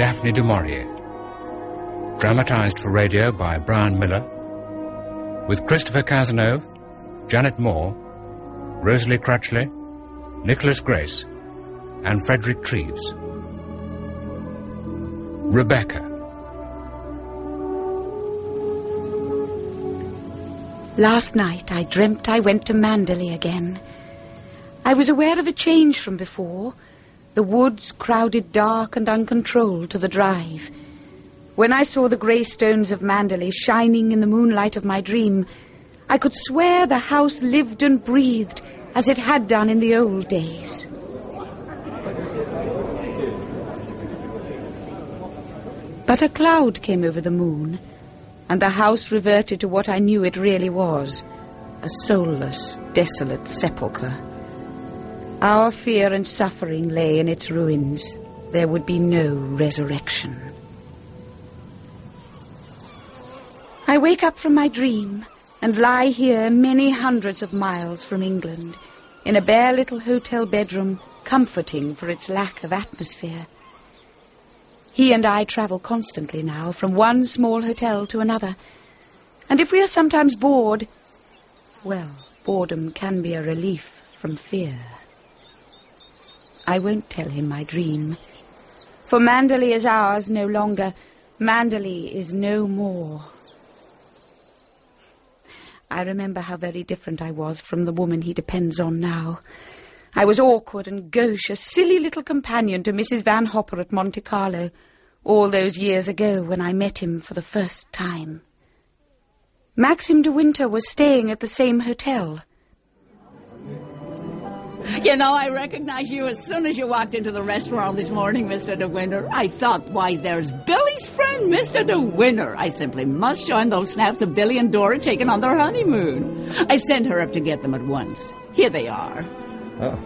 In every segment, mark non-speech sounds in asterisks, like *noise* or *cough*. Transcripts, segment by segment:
Daphne du Maurier. Dramatized for radio by Brian Miller. With Christopher Cazenove, Janet Moore, Rosalie Crutchley, Nicholas Grace, and Frederick Treves. Rebecca. Last night I dreamt I went to Manderley again. I was aware of a change from before. The woods crowded dark and uncontrolled to the drive. When I saw the grey stones of Manderley shining in the moonlight of my dream, I could swear the house lived and breathed as it had done in the old days. But a cloud came over the moon, and the house reverted to what I knew it really was a soulless, desolate sepulchre. Our fear and suffering lay in its ruins. There would be no resurrection. I wake up from my dream and lie here many hundreds of miles from England in a bare little hotel bedroom, comforting for its lack of atmosphere. He and I travel constantly now from one small hotel to another. And if we are sometimes bored, well, boredom can be a relief from fear. I won't tell him my dream. For Manderley is ours no longer. Manderley is no more. I remember how very different I was from the woman he depends on now. I was awkward and gauche, a silly little companion to Mrs. Van Hopper at Monte Carlo, all those years ago when I met him for the first time. Maxim de Winter was staying at the same hotel. You know, I recognized you as soon as you walked into the restaurant this morning, Mr. De Winter. I thought, why, there's Billy's friend, Mr. De Winter. I simply must show him those snaps of Billy and Dora taken on their honeymoon. I sent her up to get them at once. Here they are. Oh.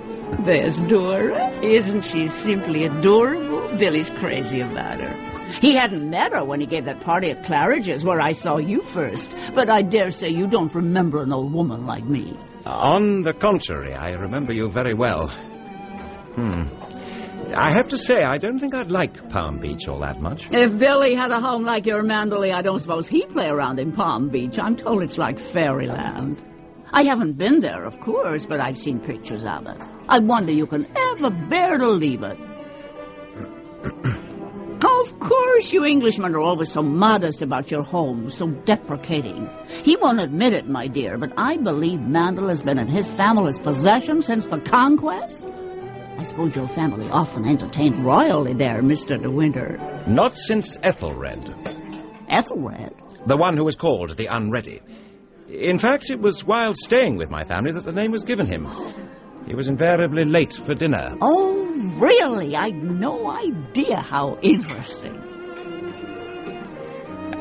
There's Dora. Isn't she simply adorable? Billy's crazy about her. He hadn't met her when he gave that party at Claridge's where I saw you first, but I dare say you don't remember an old woman like me. On the contrary, I remember you very well. Hmm. I have to say, I don't think I'd like Palm Beach all that much. If Billy had a home like your Manderley, I don't suppose he'd play around in Palm Beach. I'm told it's like fairyland. I haven't been there, of course, but I've seen pictures of it. I wonder you can ever bear to leave it. Of course, you Englishmen are always so modest about your homes, so deprecating. He won't admit it, my dear, but I believe Manderley has been in his family's possession since the conquest. I suppose your family often entertained royally there, Mr. De Winter. Not since Ethelred. Ethelred? The one who was called the Unready. In fact, it was while staying with my family that the name was given him. He was invariably late for dinner. Oh, really? I'd no idea how interesting.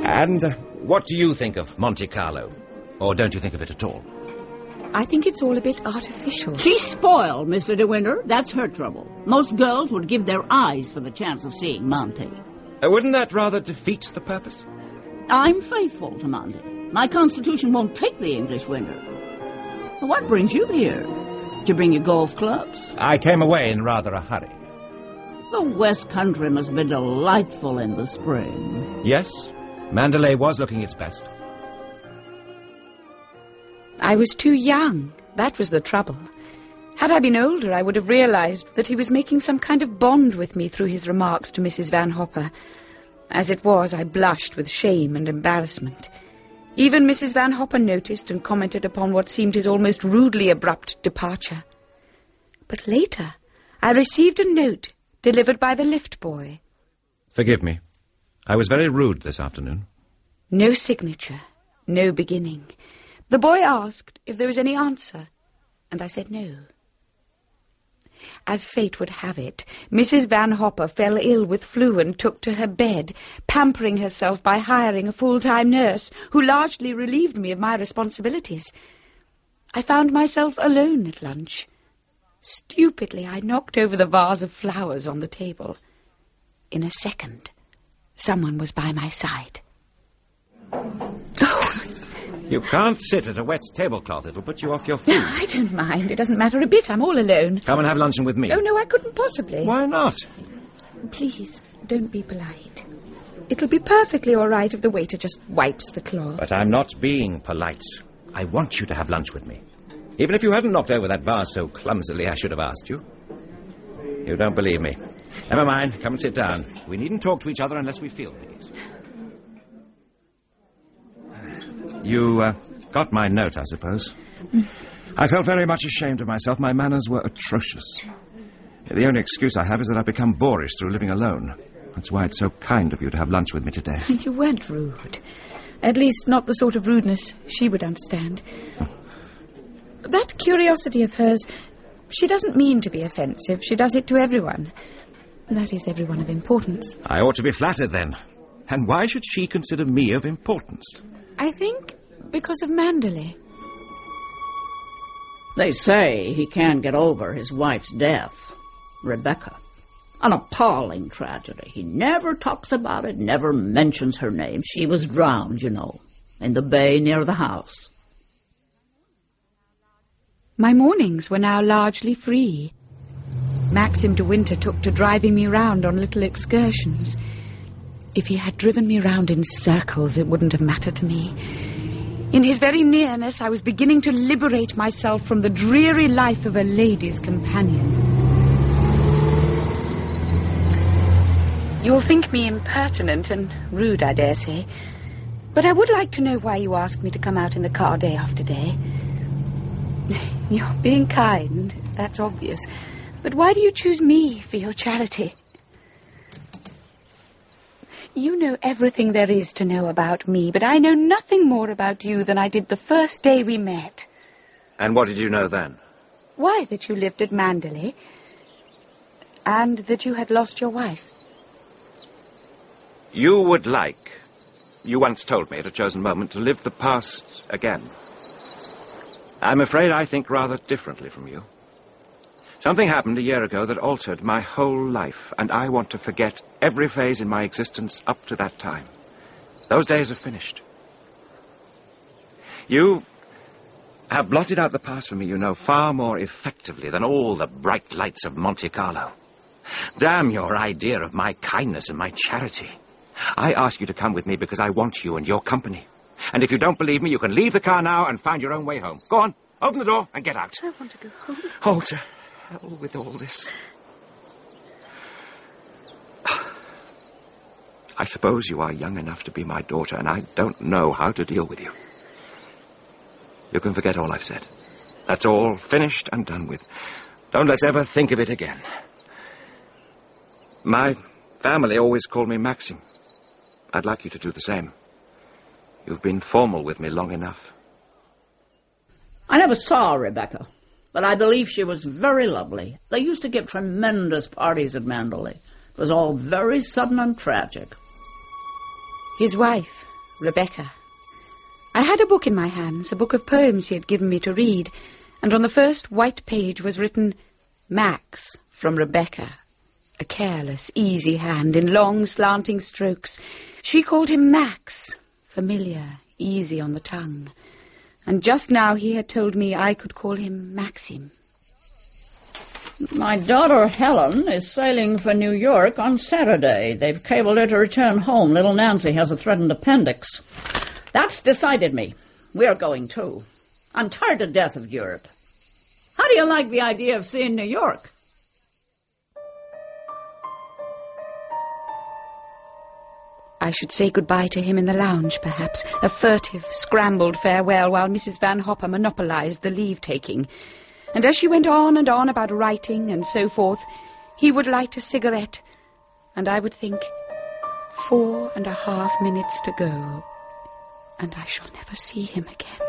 And uh, what do you think of Monte Carlo? Or don't you think of it at all? I think it's all a bit artificial. She's spoiled, Mr. De Winter. That's her trouble. Most girls would give their eyes for the chance of seeing Monte. Uh, wouldn't that rather defeat the purpose? I'm faithful to Monte. My constitution won't take the English winter. What brings you here? To bring your golf clubs? I came away in rather a hurry. The West Country must be delightful in the spring. Yes, Manderley was looking its best. I was too young. That was the trouble. Had I been older, I would have realized that he was making some kind of bond with me through his remarks to Mrs. Van Hopper. As it was, I blushed with shame and embarrassment. Even Mrs. Van Hopper noticed and commented upon what seemed his almost rudely abrupt departure. But later, I received a note delivered by the lift boy. Forgive me. I was very rude this afternoon. No signature, no beginning. The boy asked if there was any answer, and I said no. As fate would have it, Mrs. Van Hopper fell ill with flu and took to her bed, pampering herself by hiring a full-time nurse, who largely relieved me of my responsibilities. I found myself alone at lunch. Stupidly, I knocked over the vase of flowers on the table. In a second, someone was by my side. Oh, You can't sit at a wet tablecloth. It'll put you off your feet. No, I don't mind. It doesn't matter a bit. I'm all alone. Come and have luncheon with me. Oh, no, I couldn't possibly. Why not? Please, don't be polite. It'll be perfectly all right if the waiter just wipes the cloth. But I'm not being polite. I want you to have lunch with me. Even if you hadn't knocked over that vase so clumsily, I should have asked you. You don't believe me. Never mind. Come and sit down. We needn't talk to each other unless we feel it. You uh, got my note, I suppose. I felt very much ashamed of myself. My manners were atrocious. The only excuse I have is that I've become boorish through living alone. That's why it's so kind of you to have lunch with me today. *laughs* You weren't rude. At least, not the sort of rudeness she would understand. That curiosity of hers, she doesn't mean to be offensive. She does it to everyone. That is, everyone of importance. I ought to be flattered then. And why should she consider me of importance? I think because of Manderley. They say he can't get over his wife's death, Rebecca. An appalling tragedy. He never talks about it, never mentions her name. She was drowned, you know, in the bay near the house. My mornings were now largely free. Maxim de Winter took to driving me round on little excursions. If he had driven me round in circles, it wouldn't have mattered to me. In his very nearness, I was beginning to liberate myself from the dreary life of a lady's companion. You'll think me impertinent and rude, I dare say. But I would like to know why you asked me to come out in the car day after day. *laughs* You're being kind, that's obvious. But why do you choose me for your charity? You know everything there is to know about me, but I know nothing more about you than I did the first day we met. And what did you know then? Why, that you lived at Manderley, and that you had lost your wife. You would like, you once told me at a chosen moment, to live the past again. I'm afraid I think rather differently from you. Something happened a year ago that altered my whole life, and I want to forget every phase in my existence up to that time. Those days are finished. You have blotted out the past for me, you know, far more effectively than all the bright lights of Monte Carlo. Damn your idea of my kindness and my charity. I ask you to come with me because I want you and your company. And if you don't believe me, you can leave the car now and find your own way home. Go on, open the door and get out. I want to go home. To hell with all this. I suppose you are young enough to be my daughter, and I don't know how to deal with you. You can forget all I've said. That's all finished and done with. Don't let's ever think of it again. My family always called me Maxim. I'd like you to do the same. You've been formal with me long enough. I never saw Rebecca, but I believe she was very lovely. They used to give tremendous parties at Manderley. It was all very sudden and tragic. His wife, Rebecca. I had a book in my hands, a book of poems he had given me to read, and on the first white page was written, Max from Rebecca. A careless, easy hand in long, slanting strokes. She called him Max, familiar, easy on the tongue. And just now he had told me I could call him Maxim. My daughter Helen is sailing for New York on Saturday. They've cabled her to return home. Little Nancy has a threatened appendix. That's decided me. We're going too. I'm tired to death of Europe. How do you like the idea of seeing New York? I should say goodbye to him in the lounge, perhaps, a furtive, scrambled farewell while Mrs. Van Hopper monopolized the leave-taking. And as she went on and on about writing and so forth, he would light a cigarette, and I would think, four and a half minutes to go, and I shall never see him again.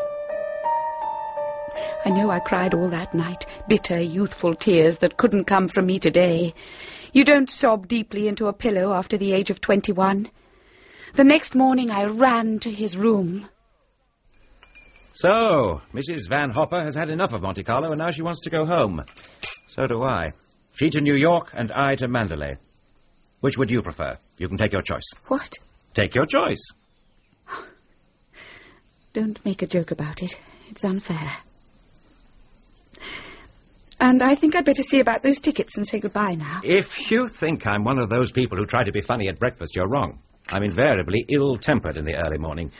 I know I cried all that night, bitter, youthful tears that couldn't come from me today. You don't sob deeply into a pillow after the age of twenty-one. The next morning I ran to his room. So, Mrs. Van Hopper has had enough of Monte Carlo, and now she wants to go home. So do I. She to New York, and I to Manderley. Which would you prefer? You can take your choice. What? Take your choice. Don't make a joke about it. It's unfair. And I think I'd better see about those tickets and say goodbye now. If you think I'm one of those people who try to be funny at breakfast, you're wrong. I'm invariably ill-tempered in the early morning.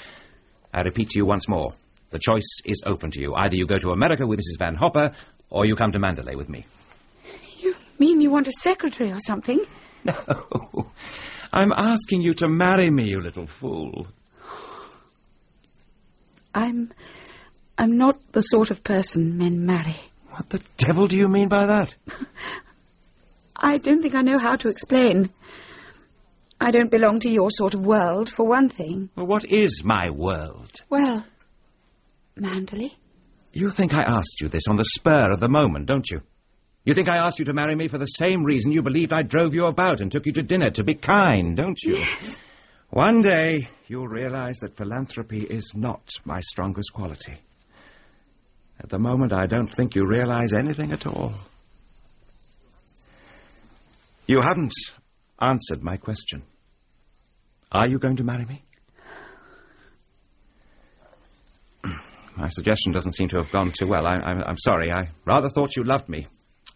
I repeat to you once more, the choice is open to you. Either you go to America with Mrs. Van Hopper, or you come to Manderley with me. You mean you want a secretary or something? *laughs* No. I'm asking you to marry me, you little fool. I'm. I'm not the sort of person men marry. What the devil do you mean by that? *laughs* I don't think I know how to explain. I don't belong to your sort of world, for one thing. Well, what is my world? Well, Manderley? You think I asked you this on the spur of the moment, don't you? You think I asked you to marry me for the same reason you believed I drove you about and took you to dinner, to be kind, don't you? Yes. One day you'll realize that philanthropy is not my strongest quality. At the moment, I don't think you realize anything at all. You haven't answered my question. Are you going to marry me? *clears throat* My suggestion doesn't seem to have gone too well. I, I'm, I'm sorry. I rather thought you loved me.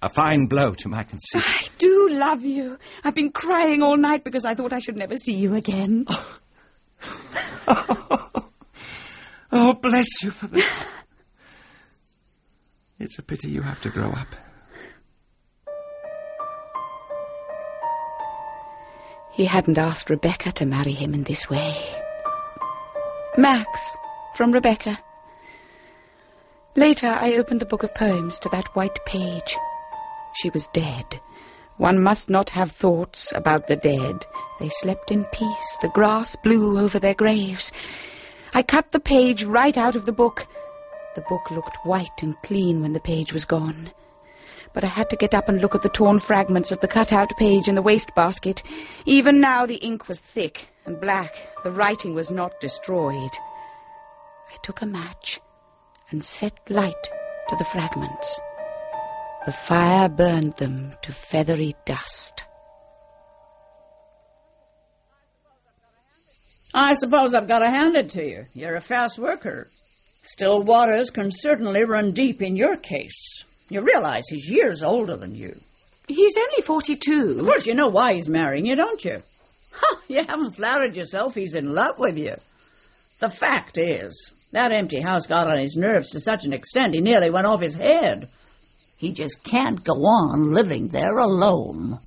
A fine blow to my conceit. I do love you. I've been crying all night because I thought I should never see you again. oh, *laughs* oh, bless you for that. *laughs* It's a pity you have to grow up. He hadn't asked Rebecca to marry him in this way. Max, from Rebecca. Later, I opened the book of poems to that white page. She was dead. One must not have thoughts about the dead. They slept in peace. The grass blew over their graves. I cut the page right out of the book. The book looked white and clean when the page was gone. But I had to get up and look at the torn fragments of the cut-out page in the wastebasket. Even now the ink was thick and black. The writing was not destroyed. I took a match and set light to the fragments. The fire burned them to feathery dust. I suppose I've got to hand it to you. You're a fast worker. Still waters can certainly run deep in your case. You realize he's years older than you. He's only forty-two. Of course, you know why he's marrying you, don't you? Huh, you haven't flattered yourself he's in love with you. The fact is, that empty house got on his nerves to such an extent he nearly went off his head. He just can't go on living there alone.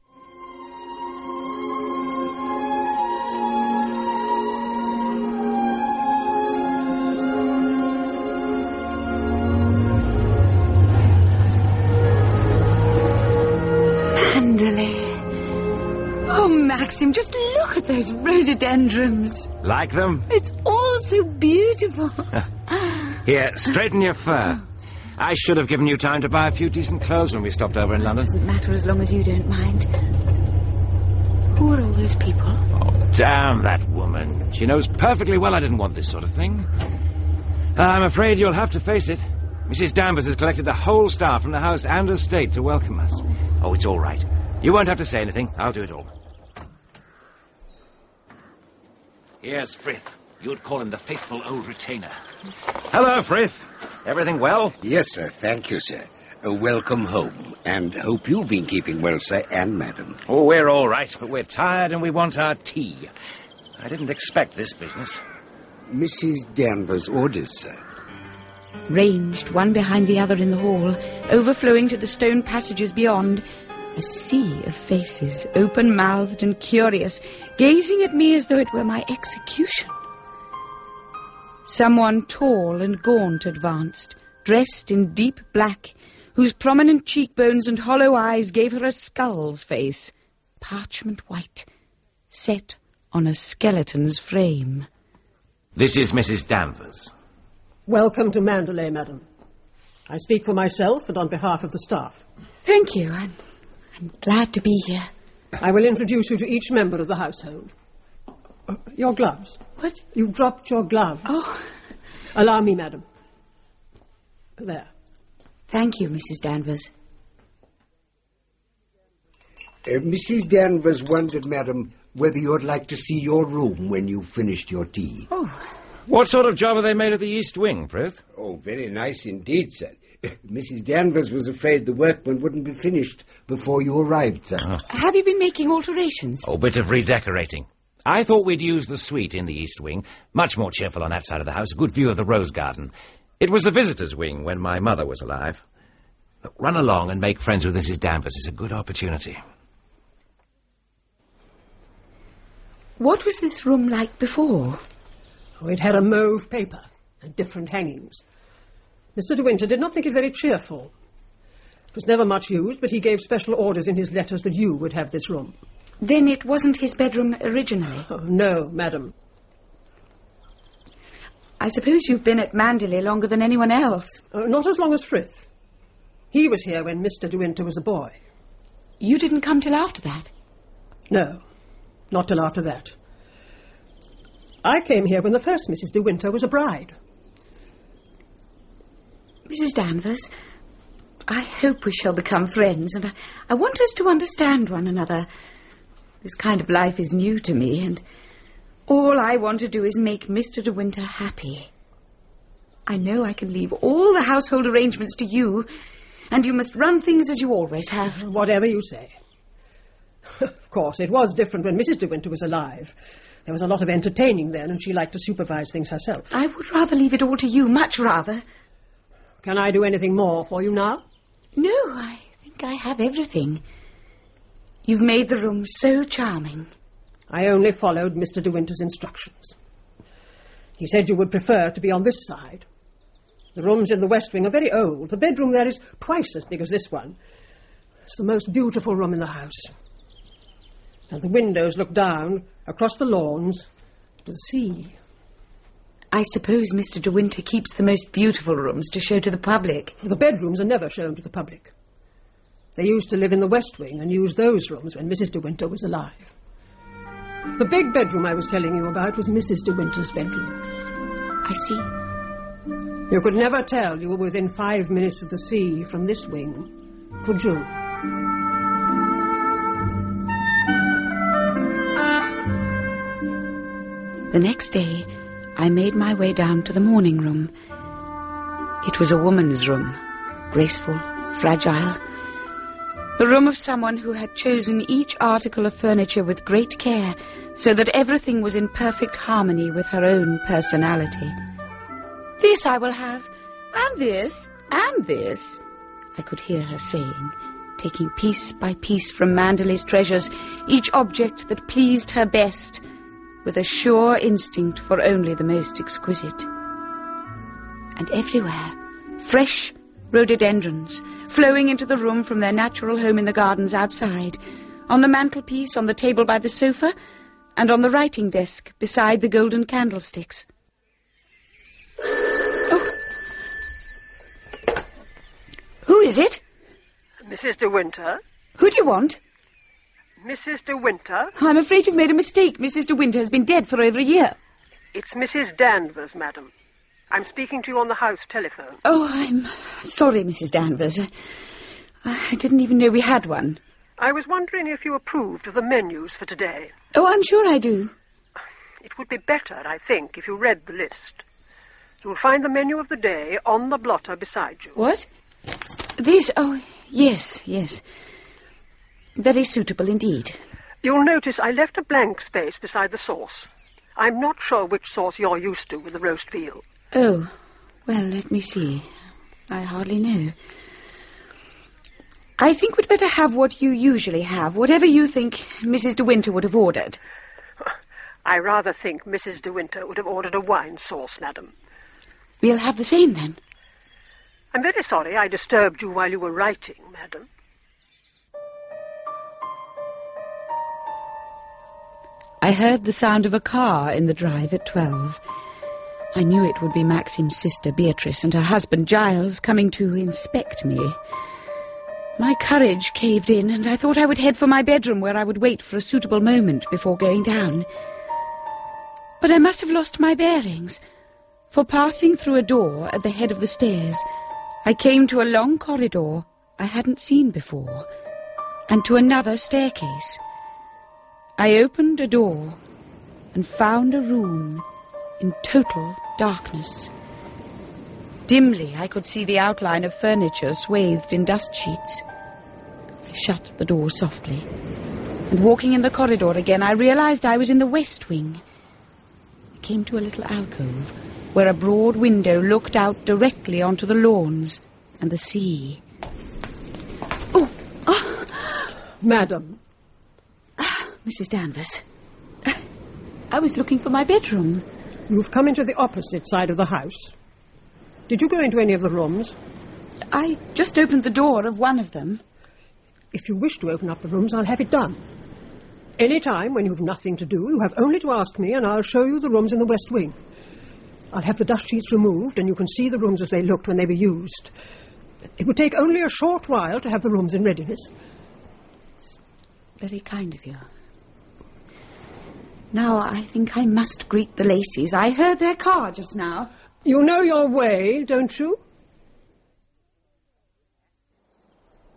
At those rhododendrons. Like them? It's all so beautiful. *laughs* Here, straighten your fur. Oh. I should have given you time to buy a few decent clothes when we stopped over in London. Doesn't matter as long as you don't mind. Who are all those people? Oh, damn that woman. She knows perfectly well I didn't want this sort of thing. I'm afraid you'll have to face it. Mrs. Danvers has collected the whole staff from the house and estate to welcome us. Oh, it's all right. You won't have to say anything. I'll do it all. Here's Frith. You'd call him the faithful old retainer. Hello, Frith. Everything well? Yes, sir. Thank you, sir. Uh, welcome home. And hope you've been keeping well, sir, and madam. Oh, we're all right, but we're tired and we want our tea. I didn't expect this business. Mrs. Danvers' orders, sir. Ranged one behind the other in the hall, overflowing to the stone passages beyond, a sea of faces, open-mouthed and curious, gazing at me as though it were my execution. Someone tall and gaunt advanced, dressed in deep black, whose prominent cheekbones and hollow eyes gave her a skull's face, parchment white, set on a skeleton's frame. This is Mrs. Danvers. Welcome to Manderley, madam. I speak for myself and on behalf of the staff. Thank you. I'm, I'm glad to be here. I will introduce you to each member of the household. Uh, your gloves. What? You've dropped your gloves. Oh, Allow me, madam. There. thank you, Mrs. Danvers. Uh, Mrs. Danvers wondered, madam, whether you'd like to see your room when you've finished your tea. Oh, What sort of job have they made of the East Wing, Frith? Oh, very nice indeed, sir. *laughs* Mrs. Danvers was afraid the workmen wouldn't be finished before you arrived, sir. Ah. Have you been making alterations? Oh, bit of redecorating. I thought we'd use the suite in the east wing. Much more cheerful on that side of the house. A good view of the rose garden. It was the visitors' wing when my mother was alive. Look, run along and make friends with Mrs. Danvers. It's a good opportunity. What was this room like before? Oh, it had a mauve paper and different hangings. Mr. De Winter did not think it very cheerful. It was never much used, but he gave special orders in his letters that you would have this room. Then it wasn't his bedroom originally. Oh, no, madam. I suppose you've been at Manderley longer than anyone else. Uh, not as long as Frith. He was here when Mr. De Winter was a boy. You didn't come till after that. No, not till after that. I came here when the first Mrs. De Winter was a bride. Mrs. Danvers, I hope we shall become friends, and I, I want us to understand one another. This kind of life is new to me, and all I want to do is make Mr. De Winter happy. I know I can leave all the household arrangements to you, and you must run things as you always have. *laughs* Whatever you say. *laughs* of course, it was different when Mrs. De Winter was alive. There was a lot of entertaining then, and she liked to supervise things herself. I would rather leave it all to you, much rather. Can I do anything more for you now? No, I think I have everything. You've made the room so charming. I only followed Mr. De Winter's instructions. He said you would prefer to be on this side. The rooms in the west wing are very old. The bedroom there is twice as big as this one. It's the most beautiful room in the house. And the windows look down across the lawns to the sea. I suppose Mr. De Winter keeps the most beautiful rooms to show to the public. The bedrooms are never shown to the public. They used to live in the west wing and use those rooms when Mrs. De Winter was alive. The big bedroom I was telling you about was Mrs. De Winter's bedroom. I see. You could never tell you were within five minutes of the sea from this wing, could you? The next day, I made my way down to the morning room. It was a woman's room, graceful, fragile. The room of someone who had chosen each article of furniture with great care so that everything was in perfect harmony with her own personality. This I will have, and this, and this, I could hear her saying, taking piece by piece from Manderley's treasures each object that pleased her best, with a sure instinct for only the most exquisite. And everywhere, fresh rhododendrons, flowing into the room from their natural home in the gardens outside, on the mantelpiece, on the table by the sofa, and on the writing desk beside the golden candlesticks. Oh. Who is it? Mrs. De Winter? Who do you want? Mrs. De Winter? I'm afraid you've made a mistake. Mrs. De Winter has been dead for over a year. It's Mrs. Danvers, madam. I'm speaking to you on the house telephone. Oh, I'm sorry, Mrs. Danvers. I didn't even know we had one. I was wondering if you approved of the menus for today. Oh, I'm sure I do. It would be better, I think, if you read the list. You'll find the menu of the day on the blotter beside you. What? This? Oh, yes, yes. Very suitable indeed. You'll notice I left a blank space beside the sauce. I'm not sure which sauce you're used to with the roast veal. Oh, well, let me see. I hardly know. I think we'd better have what you usually have, whatever you think Mrs. De Winter would have ordered. *laughs* I rather think Mrs. De Winter would have ordered a wine sauce, madam. We'll have the same then. I'm very sorry I disturbed you while you were writing, madam. I heard the sound of a car in the drive at twelve. I knew it would be Maxim's sister Beatrice and her husband Giles coming to inspect me. My courage caved in, and I thought I would head for my bedroom where I would wait for a suitable moment before going down. But I must have lost my bearings, for passing through a door at the head of the stairs, I came to a long corridor I hadn't seen before, and to another staircase. I opened a door and found a room in total darkness. Dimly, I could see the outline of furniture swathed in dust sheets. I shut the door softly, and walking in the corridor again, I realized I was in the west wing. I came to a little alcove where a broad window looked out directly onto the lawns and the sea. Oh, ah, Madam, Mrs. Danvers. I was looking for my bedroom. you've come into the opposite side of the house. Did you go into any of the rooms? I just opened the door of one of them. If you wish to open up the rooms, I'll have it done. Any time when you've nothing to do, you have only to ask me, and I'll show you the rooms in the west wing. I'll have the dust sheets removed, and you can see the rooms as they looked when they were used. It would take only a short while to have the rooms in readiness. It's Very kind of you. Now I think I must greet the Lacys. I heard their car just now. You know your way, don't you?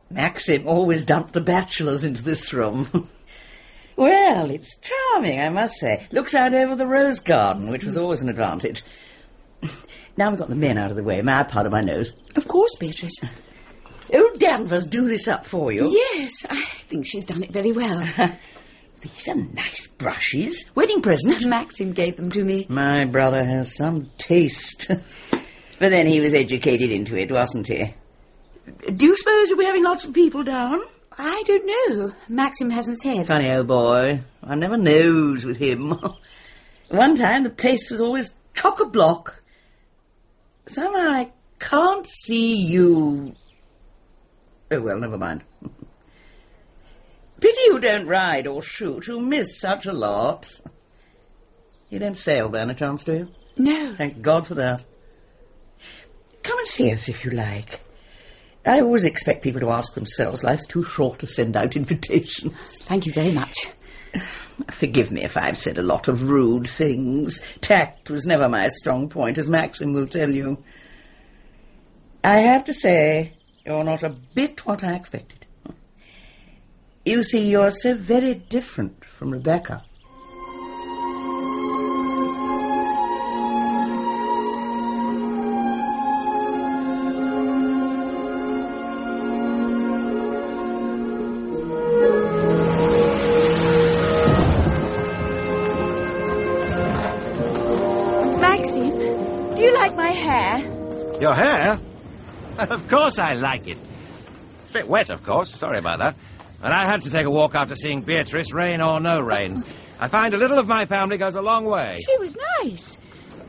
Maxim always dumped the bachelors into this room. *laughs* well, it's charming, I must say. Looks out over the rose garden, which was always an advantage. *laughs* now we've got the men out of the way. May I powder my nose? Of course, Beatrice. *laughs* Oh, Danvers, do this up for you. Yes, I think she's done it very well. These are nice brushes. Wedding present. Maxim gave them to me. My brother has some taste. *laughs* but then he was educated into it, wasn't he? Do you suppose you'll be having lots of people down? I don't know. Maxim hasn't said. Funny old boy. I never knows with him. *laughs* One time the place was always chock-a-block. Somehow I can't see you... Oh, well, never mind. Pity you don't ride or shoot. You miss such a lot. You don't sail, by any chance, do you? No. Thank God for that. Come and see us if you like. I always expect people to ask themselves. Life's too short to send out invitations. Thank you very much. Forgive me if I've said a lot of rude things. Tact was never my strong point, as Maxim will tell you. I have to say, you're not a bit what I expected. You see, you're so very different from Rebecca. Maxim, do you like my hair? Your hair? *laughs* Of course I like it. It's a bit wet, of course. Sorry about that. And I had to take a walk after seeing Beatrice, rain or no rain. I find a little of my family goes a long way. She was nice.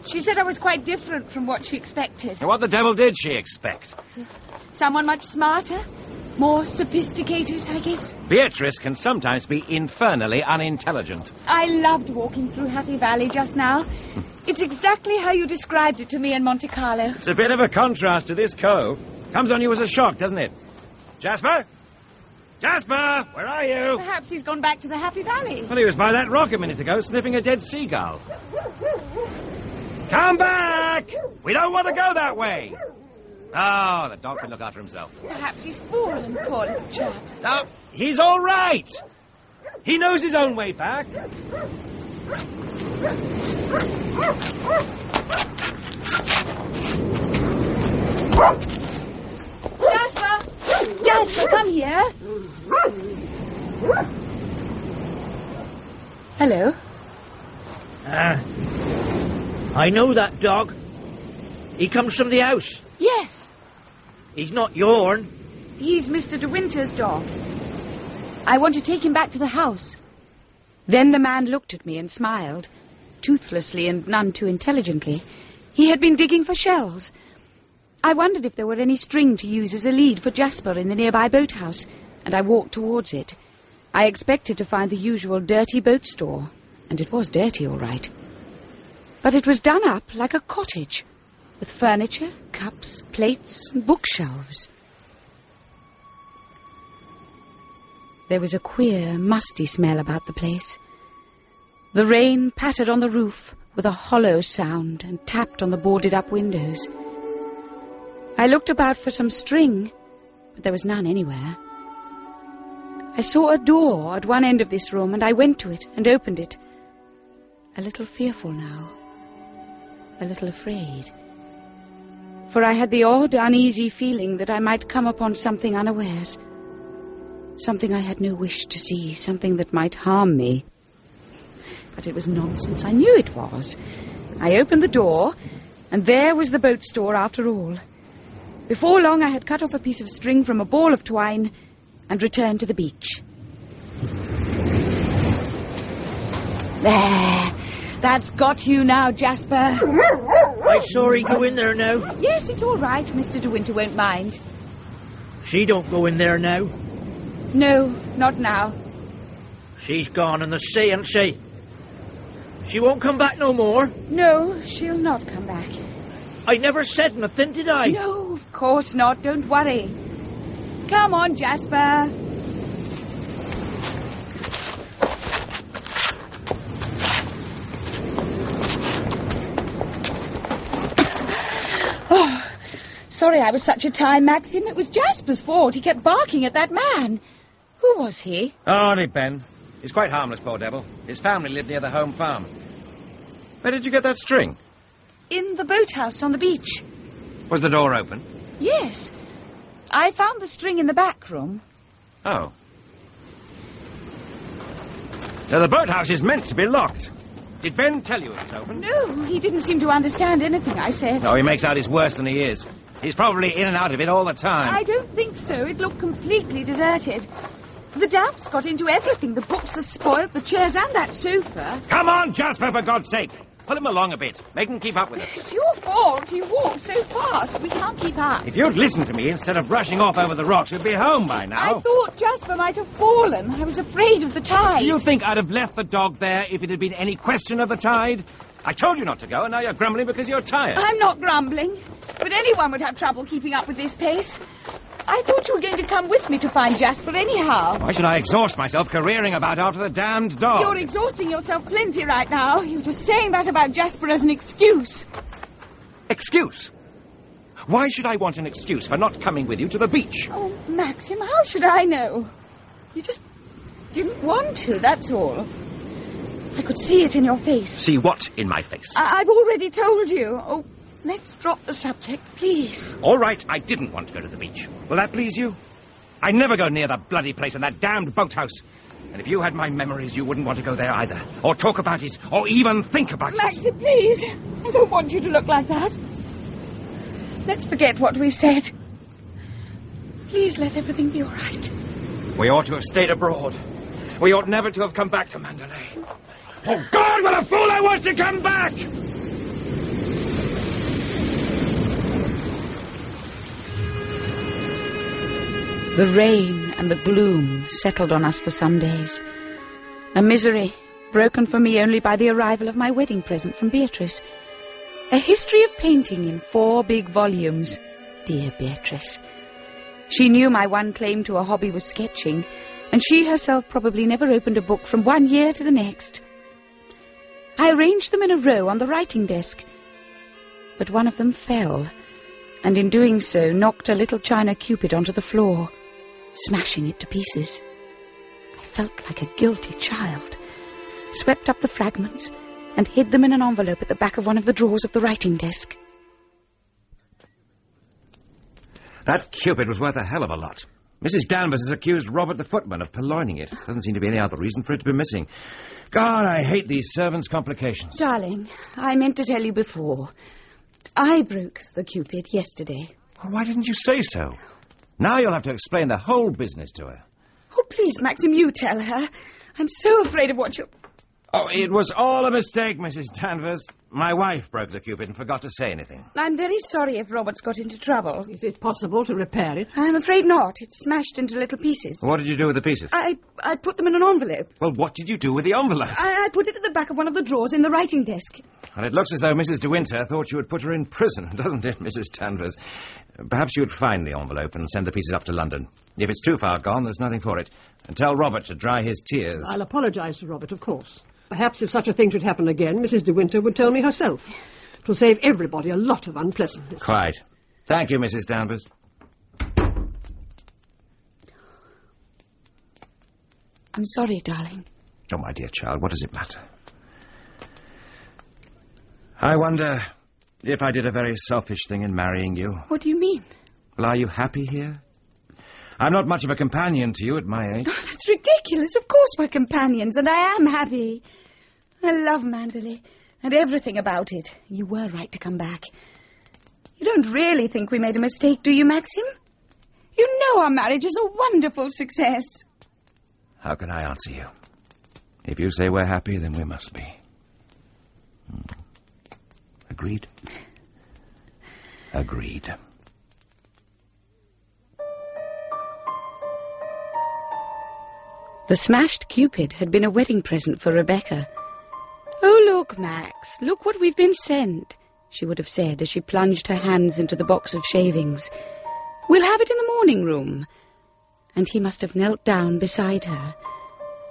She said I was quite different from what she expected. What the devil did she expect? Someone much smarter, more sophisticated, I guess. Beatrice can sometimes be infernally unintelligent. I loved walking through Happy Valley just now. *laughs* It's exactly how you described it to me in Monte Carlo. It's a bit of a contrast to this cove. Comes on you as a shock, doesn't it? Jasper? Jasper, where are you? Perhaps he's gone back to the Happy Valley. Well, he was by that rock a minute ago, sniffing a dead seagull. Come back! We don't want to go that way. Oh, the dog can look after himself. Perhaps he's fallen, poor little chap. No, he's all right. He knows his own way back. Jasper, come here. Hello. Ah. I know that dog. He comes from the house. Yes, He's not yourn. he's Mr. De Winter's dog. I want to take him back to the house. Then the man looked at me and smiled, toothlessly and none too intelligently. He had been digging for shells. I wondered if there were any string to use as a lead for Jasper in the nearby boathouse, and I walked towards it. I expected to find the usual dirty boat store, and it was dirty, all right. But it was done up like a cottage, with furniture, cups, plates, and bookshelves. There was a queer, musty smell about the place. The rain pattered on the roof with a hollow sound and tapped on the boarded up windows. I looked about for some string, but there was none anywhere. I saw a door at one end of this room, and I went to it and opened it. A little fearful now, a little afraid. for I had the odd, uneasy feeling that I might come upon something unawares. Something I had no wish to see, something that might harm me. But it was nonsense. I knew it was. I opened the door, and there was the boat store after all. Before long, I had cut off a piece of string from a ball of twine and returned to the beach. There. That's got you now, Jasper. I saw he go in there now. Yes, it's all right. Mr. De Winter won't mind. She don't go in there now. No, not now. She's gone in the sea, ain't she? She won't come back no more. No, she'll not come back. I never said nothing, did I? No, of course not. Don't worry. Come on, Jasper. *sighs* Oh, sorry I was such a time, Maxim. It was Jasper's fault. He kept barking at that man. Who was he? Oh, only Ben. He's quite harmless, poor devil. His family lived near the home farm. Where did you get that string? In the boathouse on the beach. Was the door open? Yes. I found the string in the back room. Oh. Now, the boathouse is meant to be locked. Did Ben tell you it was open? No, he didn't seem to understand anything I said. No, he makes out he's worse than he is. He's probably in and out of it all the time. I don't think so. It looked completely deserted. The damps got into everything. The books are spoiled, the chairs and that sofa. Come on, Jasper, for God's sake. Pull him along a bit. Make him keep up with us. It's your fault. You walk so fast. We can't keep up. If you'd listened to me instead of rushing off over the rocks, we'd be home by now. I thought Jasper might have fallen. I was afraid of the tide. Do you think I'd have left the dog there if it had been any question of the tide? I told you not to go, and now you're grumbling because you're tired. I'm not grumbling, but anyone would have trouble keeping up with this pace. I thought you were going to come with me to find Jasper anyhow. Why should I exhaust myself careering about after the damned dog? You're exhausting yourself plenty right now. You're just saying that about Jasper as an excuse. Excuse? Why should I want an excuse for not coming with you to the beach? Oh, Maxim, how should I know? You just didn't want to, that's all. I could see it in your face. See what in my face? I- I've already told you. Oh, let's drop the subject, please. All right, I didn't want to go to the beach. Will that please you? I never go near the bloody place and that damned boathouse. And if you had my memories, you wouldn't want to go there either. Or talk about it, or even think about it. Maxim, please. I don't want you to look like that. Let's forget what we've said. Please let everything be all right. We ought to have stayed abroad. We ought never to have come back to Manderley. Oh, God, what a fool I was to come back! The rain and the gloom settled on us for some days. A misery broken for me only by the arrival of my wedding present from Beatrice. A history of painting in four big volumes. Dear Beatrice. She knew my one claim to a hobby was sketching, and she herself probably never opened a book from one year to the next. I arranged them in a row on the writing desk, but one of them fell, and in doing so knocked a little china cupid onto the floor, smashing it to pieces. I felt like a guilty child, swept up the fragments, and hid them in an envelope at the back of one of the drawers of the writing desk. That Cupid was worth a hell of a lot. Mrs. Danvers has accused Robert the footman of purloining it. Doesn't seem to be any other reason for it to be missing. God, I hate these servants' complications. Darling, I meant to tell you before. I broke the Cupid yesterday. Well, why didn't you say so? Now you'll have to explain the whole business to her. Oh, please, Maxim, you tell her. I'm so afraid of what you... Oh, it was all a mistake, Mrs. Danvers. My wife broke the Cupid and forgot to say anything. I'm very sorry if Robert's got into trouble. Is it possible to repair it? I'm afraid not. It's smashed into little pieces. What did you do with the pieces? I, I put them in an envelope. Well, what did you do with the envelope? I, I put it at the back of one of the drawers in the writing desk. Well, it looks as though Mrs. De Winter thought you would put her in prison, *laughs* doesn't it, Mrs. Danvers? Perhaps you'd find the envelope and send the pieces up to London. If it's too far gone, there's nothing for it. And tell Robert to dry his tears. I'll apologise to Robert, of course. Perhaps if such a thing should happen again, Mrs. De Winter would tell me herself. It will save everybody a lot of unpleasantness. Quite. Thank you, Mrs. Danvers. I'm sorry, darling. Oh, my dear child, what does it matter? I wonder If I did a very selfish thing in marrying you. What do you mean? Well, are you happy here? I'm not much of a companion to you at my age. Oh, that's ridiculous. Of course we're companions, and I am happy. I love Manderley and everything about it. You were right to come back. You don't really think we made a mistake, do you, Maxim? You know our marriage is a wonderful success. How can I answer you? If you say we're happy, then we must be. Hmm. Agreed? Agreed. The smashed Cupid had been a wedding present for Rebecca. Oh, look, Max, look what we've been sent, she would have said as she plunged her hands into the box of shavings. We'll have it in the morning room. And he must have knelt down beside her,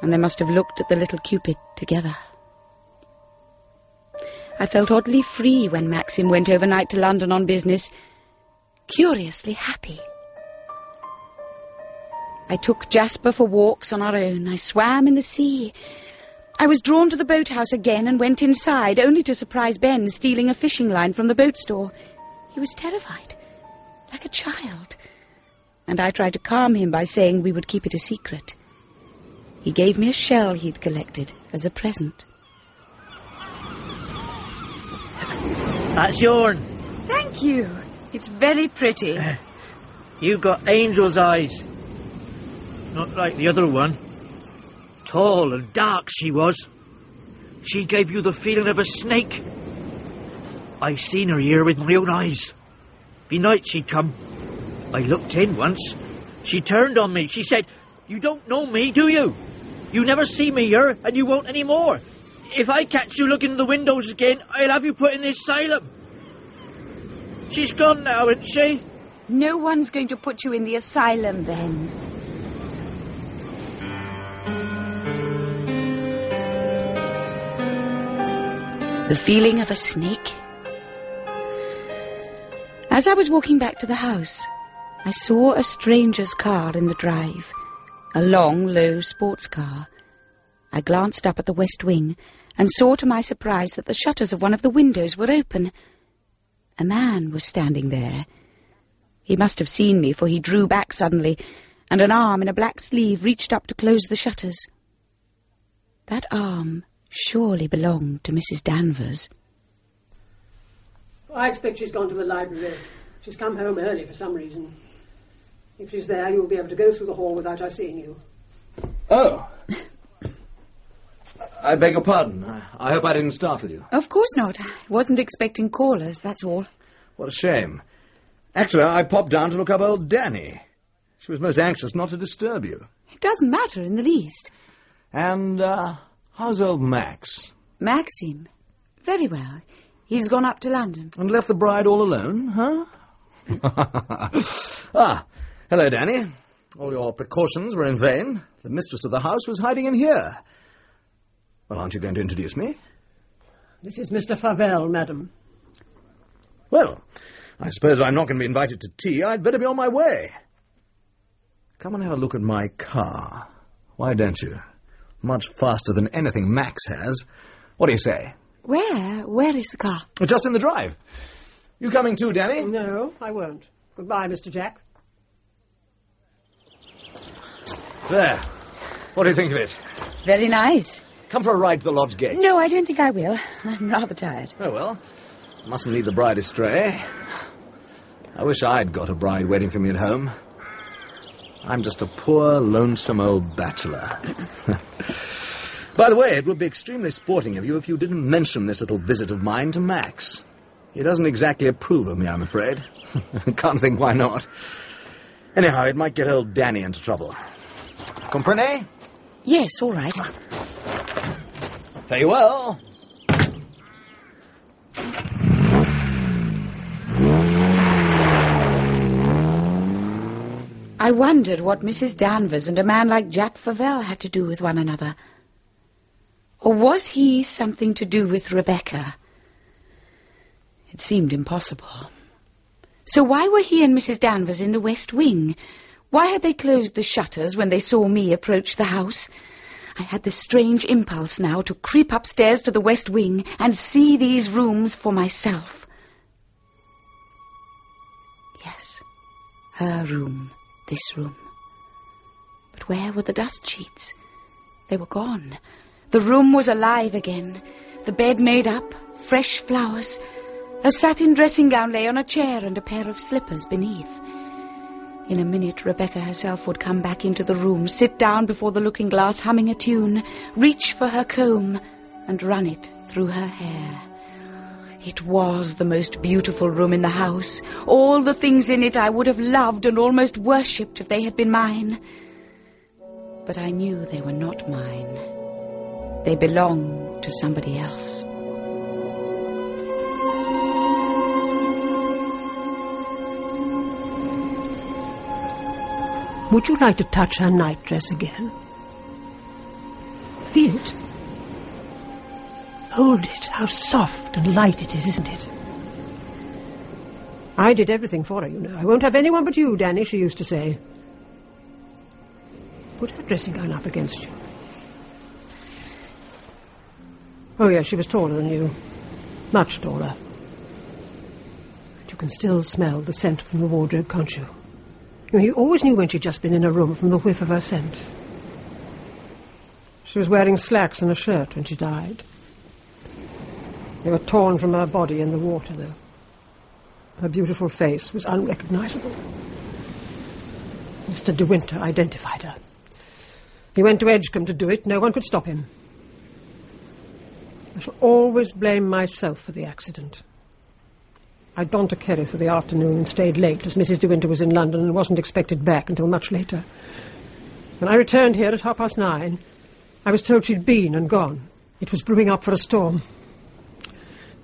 and they must have looked at the little Cupid together. I felt oddly free when Maxim went overnight to London on business, curiously happy. I took Jasper for walks on our own. I swam in the sea. I was drawn to the boathouse again and went inside, only to surprise Ben stealing a fishing line from the boat store. He was terrified, like a child. And I tried to calm him by saying we would keep it a secret. He gave me a shell he'd collected as a present. That's yourn. Thank you. It's very pretty. *laughs* You've got angel's eyes. Not like the other one. Tall and dark she was. She gave you the feeling of a snake. I seen her here with my own eyes. Be night she'd come. I looked in once. She turned on me. She said, You don't know me, do you? You never see me here, and you won't any more. If I catch you looking in the windows again, I'll have you put in the asylum. She's gone now, isn't she? No one's going to put you in the asylum, Ben. The feeling of a snake. As I was walking back to the house, I saw a stranger's car in the drive. A long, low sports car. I glanced up at the west wing and saw to my surprise that the shutters of one of the windows were open. A man was standing there. He must have seen me, for he drew back suddenly, and an arm in a black sleeve reached up to close the shutters. That arm surely belonged to Mrs. Danvers. I expect she's gone to the library. She's come home early for some reason. If she's there, you'll be able to go through the hall without her seeing you. Oh. I beg your pardon. I, I hope I didn't startle you. Of course not. I wasn't expecting callers, that's all. What a shame. Actually, I popped down to look up old Danny. She was most anxious not to disturb you. It doesn't matter in the least. And, uh, how's old Max? Maxim. Very well. He's gone up to London. And left the bride all alone, huh? *laughs* ah, hello, Danny. All your precautions were in vain. The mistress of the house was hiding in here. Well, aren't you going to introduce me? This is Mr. Favell, madam. Well, I suppose I'm not going to be invited to tea. I'd better be on my way. Come and have a look at my car. Why don't you? Much faster than anything Max has. What do you say? Where? Where is the car? Just in the drive. You coming too, Danny? No, I won't. Goodbye, Mr. Jack. There. What do you think of it? Very nice. Come for a ride to the lodge gates. No, I don't think I will. *laughs* I'm rather tired. Oh, well. Mustn't lead the bride astray. I wish I'd got a bride waiting for me at home. I'm just a poor, lonesome old bachelor. *laughs* By the way, it would be extremely sporting of you if you didn't mention this little visit of mine to Max. He doesn't exactly approve of me, I'm afraid. *laughs* Can't think why not. Anyhow, it might get old Danny into trouble. Comprenez? Yes, all right. Very well. I wondered what Mrs. Danvers and a man like Jack Favell had to do with one another. Or was he something to do with Rebecca? It seemed impossible. So why were he and Mrs. Danvers in the west wing? Why had they closed the shutters when they saw me approach the house? I had this strange impulse now to creep upstairs to the west wing and see these rooms for myself. Yes, her room, this room. But where were the dust sheets? They were gone. The room was alive again. The bed made up, fresh flowers. A satin dressing gown lay on a chair and a pair of slippers beneath. In a minute, Rebecca herself would come back into the room, sit down before the looking glass, humming a tune, reach for her comb, and run it through her hair. It was the most beautiful room in the house. All the things in it I would have loved and almost worshipped if they had been mine. But I knew they were not mine. They belonged to somebody else. Would you like to touch her nightdress again? Feel it. Hold it. How soft and light it is, isn't it? I did everything for her, you know. I won't have anyone but you, Danny, she used to say. Put her dressing gown up against you. Oh, yes, she was taller than you. Much taller. But you can still smell the scent from the wardrobe, can't you? You, know, you always knew when she'd just been in a room from the whiff of her scent. She was wearing slacks and a shirt when she died. They were torn from her body in the water, though. Her beautiful face was unrecognizable. Mr. De Winter identified her. He went to Edgecombe to do it. No one could stop him. I shall always blame myself for the accident. I'd gone to Kerrith for the afternoon and stayed late, as Mrs. De Winter was in London and wasn't expected back until much later. When I returned here at half past nine, I was told she'd been and gone. It was brewing up for a storm.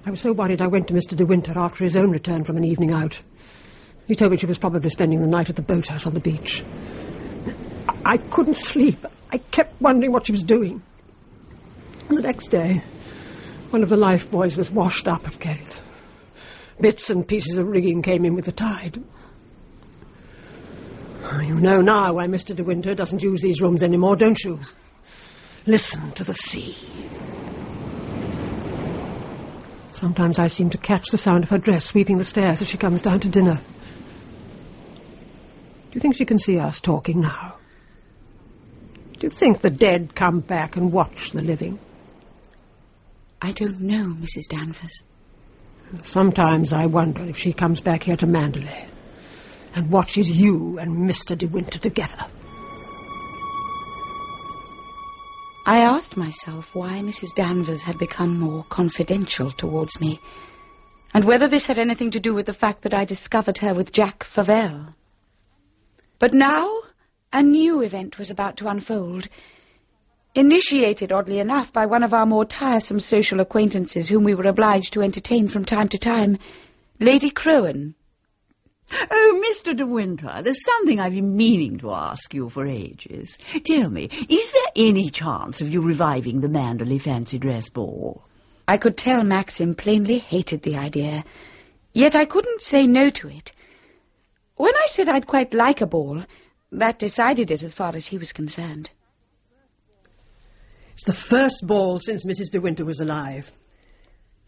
I was so worried I went to Mr. De Winter after his own return from an evening out. He told me she was probably spending the night at the boathouse on the beach. I couldn't sleep. I kept wondering what she was doing. And the next day, one of the life buoys was washed up of Kerrith. Bits and pieces of rigging came in with the tide. You know now why Mr. De Winter doesn't use these rooms anymore, don't you? Listen to the sea. Sometimes I seem to catch the sound of her dress sweeping the stairs as she comes down to dinner. Do you think she can see us talking now? Do you think the dead come back and watch the living? I don't know, Mrs. Danvers. Sometimes I wonder if she comes back here to Manderley and watches you and Mr. De Winter together. I asked myself why Mrs. Danvers had become more confidential towards me, and whether this had anything to do with the fact that I discovered her with Jack Favell. But now a new event was about to unfold, initiated, oddly enough, by one of our more tiresome social acquaintances whom we were obliged to entertain from time to time, Lady Crowan. Oh, Mr. De Winter, there's something I've been meaning to ask you for ages. Tell me, is there any chance of you reviving the Manderley fancy dress ball? I could tell Maxim plainly hated the idea, yet I couldn't say no to it. When I said I'd quite like a ball, that decided it as far as he was concerned. It's the first ball since Mrs. De Winter was alive.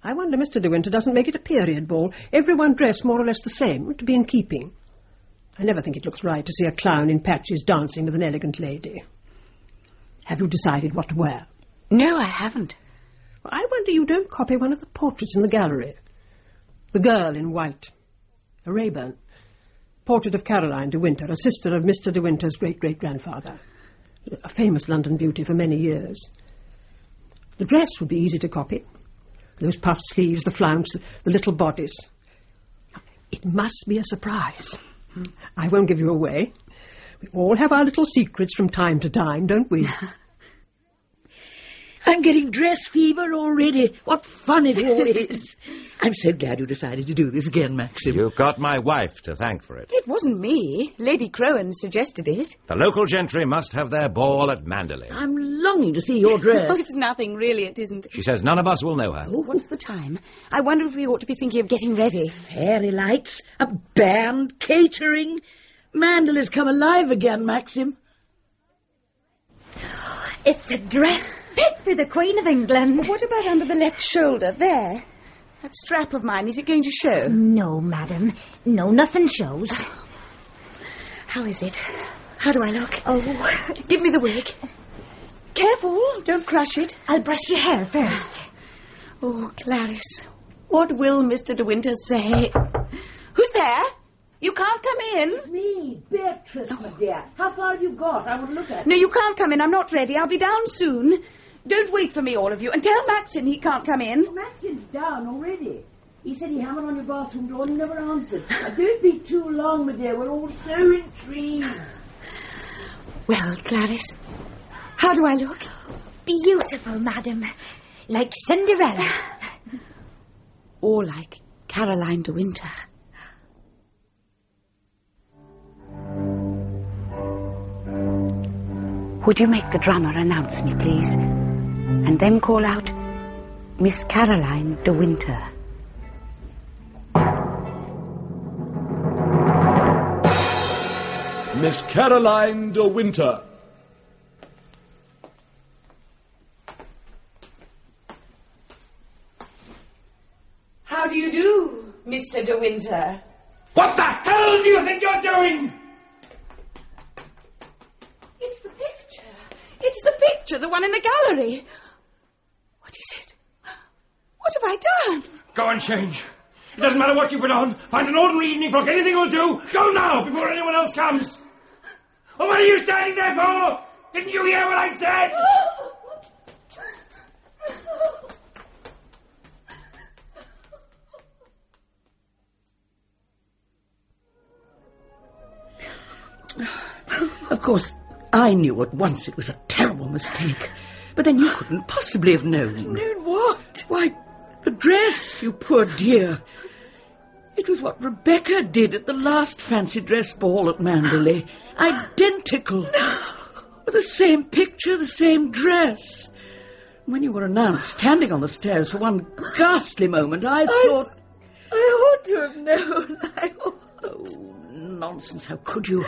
I wonder Mr. De Winter doesn't make it a period ball. Everyone dressed more or less the same, to be in keeping. I never think it looks right to see a clown in patches dancing with an elegant lady. Have you decided what to wear? No, I haven't. Well, I wonder you don't copy one of the portraits in the gallery. The girl in white. A Raeburn. Portrait of Caroline de Winter, a sister of Mr. De Winter's great-great-grandfather. A famous London beauty for many years. The dress would be easy to copy. Those puffed sleeves, the flounce, the little bodice. It must be a surprise. Hmm. I won't give you away. We all have our little secrets from time to time, don't we? *laughs* I'm getting dress fever already. What fun it all is. *laughs* I'm so glad you decided to do this again, Maxim. You've got my wife to thank for it. It wasn't me. Lady Crowan suggested it. The local gentry must have their ball at Manderley. I'm longing to see your Oh, dress. *laughs* it's nothing, really, it isn't. She says none of us will know her. Oh, what's the time? I wonder if we ought to be thinking of getting ready. Fairy lights, a band, catering. Manderley's come alive again, Maxim. It's a dress fit for the Queen of England. What about under the left shoulder? There. That strap of mine, is it going to show? No, madam. No, nothing shows. How is it? How do I look? Oh, Give me the wig. Careful, don't crush it. I'll brush your hair first. Oh, Clarice, what will Mr. De Winter say? Who's there? You can't come in. Me, Beatrice, my dear. How far have you got? I will look at No, you can't come in. I'm not ready. I'll be down soon. Don't wait for me, all of you. And tell Maxim he can't come in. Maxim's down already. He said he hammered on your bathroom door and he never answered. Now, don't be too long, my dear. We're all so intrigued. Well, Clarice, how do I look? Beautiful, madam. Like Cinderella. Or like Caroline de Winter. Would you make the drummer announce me, please? And then call out Miss Caroline de Winter. Miss Caroline de Winter. How do you do, Mr. de Winter? What the hell do you think you're doing? It's the picture. It's the picture, the one in the gallery. What is it? What have I done? Go and change. It doesn't matter what you put on. Find an ordinary evening frock. Anything will do. Go now, before anyone else comes. Well, what are you standing there for? Didn't you hear what I said? Of course, I knew at once it was a terrible mistake. But then you couldn't possibly have known. Known what? Why, the dress, you poor dear. It was what Rebecca did at the last fancy dress ball at Manderley. *sighs* Identical. With the same picture, the same dress. When you were announced standing on the stairs for one ghastly moment, I, thought. I ought to have known. *laughs* I ought. Oh, nonsense. How could you?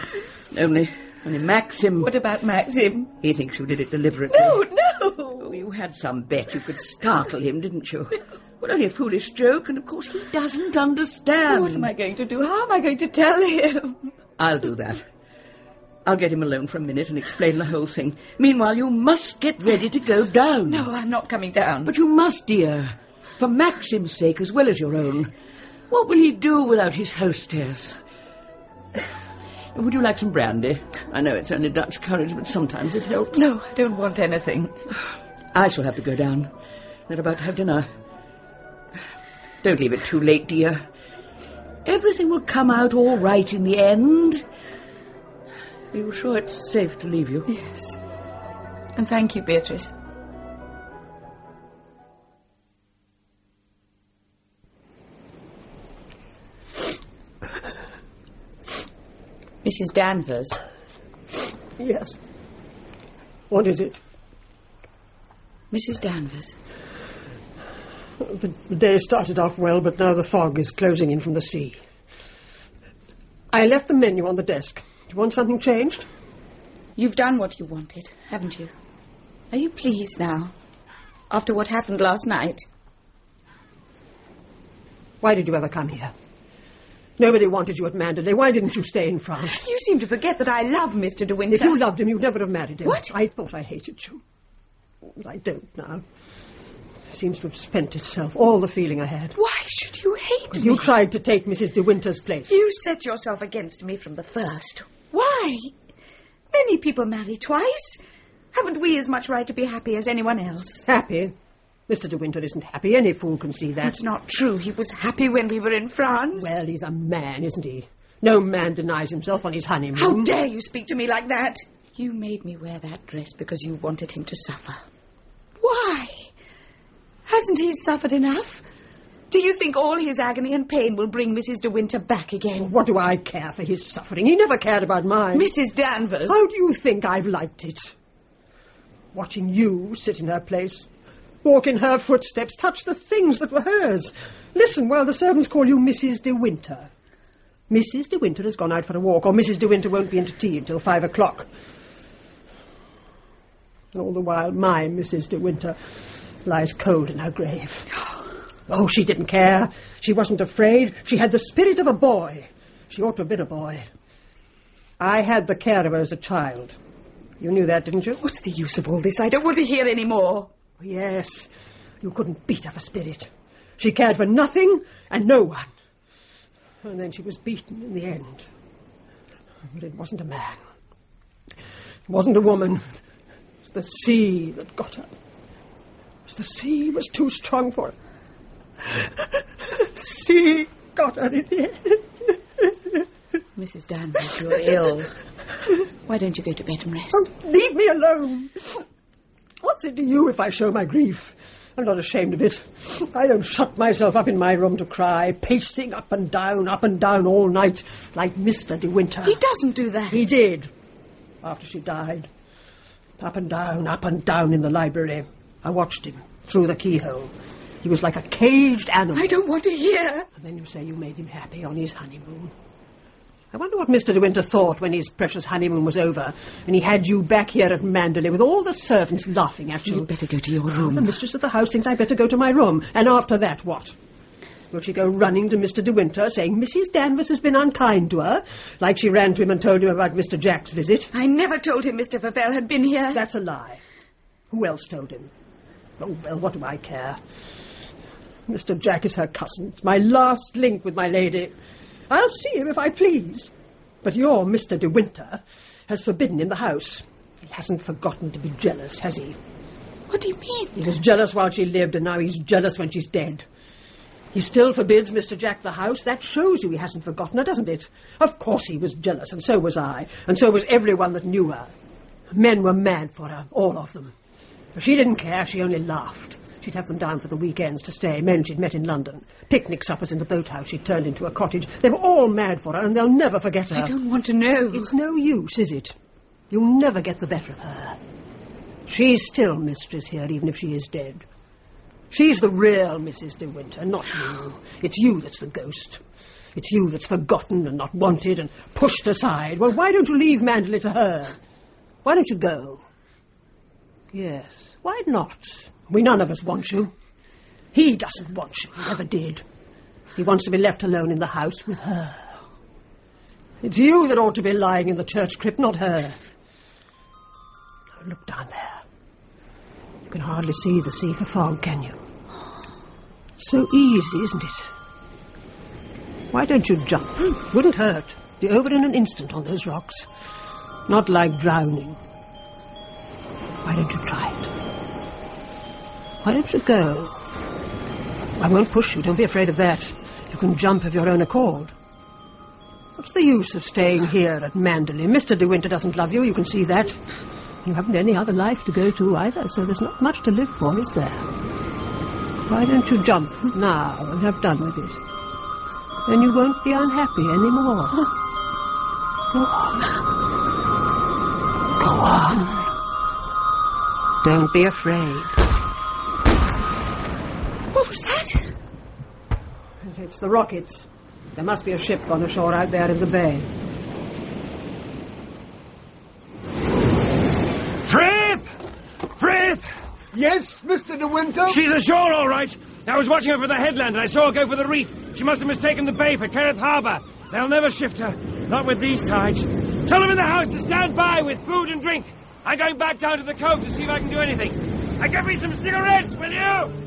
Only, only Maxim. What about Maxim? He thinks you did it deliberately. No, no. Oh, you had some bet you could startle him, didn't you? Well, only a foolish joke, and of course he doesn't understand. What am I going to do? How am I going to tell him? I'll do that. I'll get him alone for a minute and explain the whole thing. Meanwhile, you must get ready to go down. No, I'm not coming down. But you must, dear. For Maxim's sake as well as your own. What will he do without his hostess? Would you like some brandy? I know it's only Dutch courage, but sometimes it helps. No, I don't want anything. I shall have to go down. They're about to have dinner. Don't leave it too late, dear. Everything will come out all right in the end. Are you sure it's safe to leave you? Yes. And thank you, Beatrice. Mrs. Danvers. Yes. What is it? Mrs. Danvers. The, day started off well, but now the fog is closing in from the sea. I left the menu on the desk. Do you want something changed? You've done what you wanted, haven't you? Are you pleased now? After what happened last night? Why did you ever come here? Nobody wanted you at Manderley. Why didn't you stay in France? You seem to forget that I love Mr. De Winter. If you loved him, you'd never have married him. What? I thought I hated you. I don't now. It seems to have spent itself, all the feeling I had. Why should you hate me? You me? tried to take Mrs. De Winter's place. You set yourself against me from the first. Why? Many people marry twice. Haven't we as much right to be happy as anyone else? Happy? Mr. De Winter isn't happy. Any fool can see that. That's not true. He was happy when we were in France. Well, he's a man, isn't he? No man denies himself on his honeymoon. How dare you speak to me like that? You made me wear that dress because you wanted him to suffer. Why? Hasn't he suffered enough? Do you think all his agony and pain will bring Mrs. De Winter back again? Oh, what do I care for his suffering? He never cared about mine. Mrs. Danvers. How do you think I've liked it? Watching you sit in her place, walk in her footsteps, touch the things that were hers. Listen while the servants call you Mrs. De Winter. Mrs. De Winter has gone out for a walk, or Mrs. De Winter won't be into tea until five o'clock. And all the while, my Mrs. De Winter lies cold in her grave. Oh, she didn't care. She wasn't afraid. She had the spirit of a boy. She ought to have been a boy. I had the care of her as a child. You knew that, didn't you? What's the use of all this? I don't want to hear any more. Oh, yes. You couldn't beat her for spirit. She cared for nothing and no one. And then she was beaten in the end. But it wasn't a man. It wasn't a woman. It was the sea that got her. The sea was too strong for her. The *laughs* sea got her in the end. Mrs. Danvers, you're ill. Why don't you go to bed and rest? Oh, leave me alone. What's it to you if I show my grief? I'm not ashamed of it. I don't shut myself up in my room to cry, pacing up and down, up and down all night, like Mr. De Winter. He doesn't do that. He did, after she died. Up and down, up and down in the library. I watched him through the keyhole. He was like a caged animal. I don't want to hear. And then you say you made him happy on his honeymoon. I wonder what Mr. De Winter thought when his precious honeymoon was over and he had you back here at Manderley with all the servants laughing at you. You'd better go to your room. The mistress of the house thinks I'd better go to my room. And after that, what? Will she go running to Mr. De Winter saying Mrs. Danvers has been unkind to her, like she ran to him and told him about Mr. Jack's visit? I never told him Mr. Favell had been here. That's a lie. Who else told him? Oh, well, what do I care? Mr. Jack is her cousin. It's my last link with my lady. I'll see him if I please. But your Mr. De Winter has forbidden him the house. He hasn't forgotten to be jealous, has he? What do you mean? He was jealous while she lived, and now he's jealous when she's dead. He still forbids Mr. Jack the house. That shows you he hasn't forgotten her, doesn't it? Of course he was jealous, and so was I, and so was everyone that knew her. Men were mad for her, all of them. She didn't care, she only laughed. She'd have them down for the weekends to stay, men she'd met in London. Picnic suppers in the boathouse she'd turned into a cottage. They were all mad for her, and they'll never forget her. I don't want to know. It's no use, is it? You'll never get the better of her. She's still mistress here, even if she is dead. She's the real Mrs. De Winter, not you. It's you that's the ghost. It's you that's forgotten and not wanted and pushed aside. Well, why don't you leave Manderley to her? Why don't you go? Yes, why not? We none of us want you. He doesn't want you. He never did. He wants to be left alone in the house with her. It's you that ought to be lying in the church crypt, not her. Now, look down there. You can hardly see the sea for fog, can you? So easy, isn't it? Why don't you jump? Hmm, wouldn't hurt. Be over in an instant on those rocks. Not like drowning. Why don't you try it? Why don't you go? I won't push you. Don't be afraid of that. You can jump of your own accord. What's the use of staying here at Manderley? Mr. De Winter doesn't love you. You can see that. You haven't any other life to go to either, so there's not much to live for, is there? Why don't you jump now and have done with it? Then you won't be unhappy anymore. *laughs* Go on. Go on. Don't be afraid. What was that? It's the rockets. There must be a ship gone ashore out there in the bay. Frith! Frith! Yes, Mr. De Winter? She's ashore, all right. I was watching her for the headland and I saw her go for the reef. She must have mistaken the bay for Kerrith Harbour. They'll never shift her. Not with these tides. Tell them in the house to stand by with food and drink. I'm going back down to the cove to see if I can do anything. And give me some cigarettes, will you?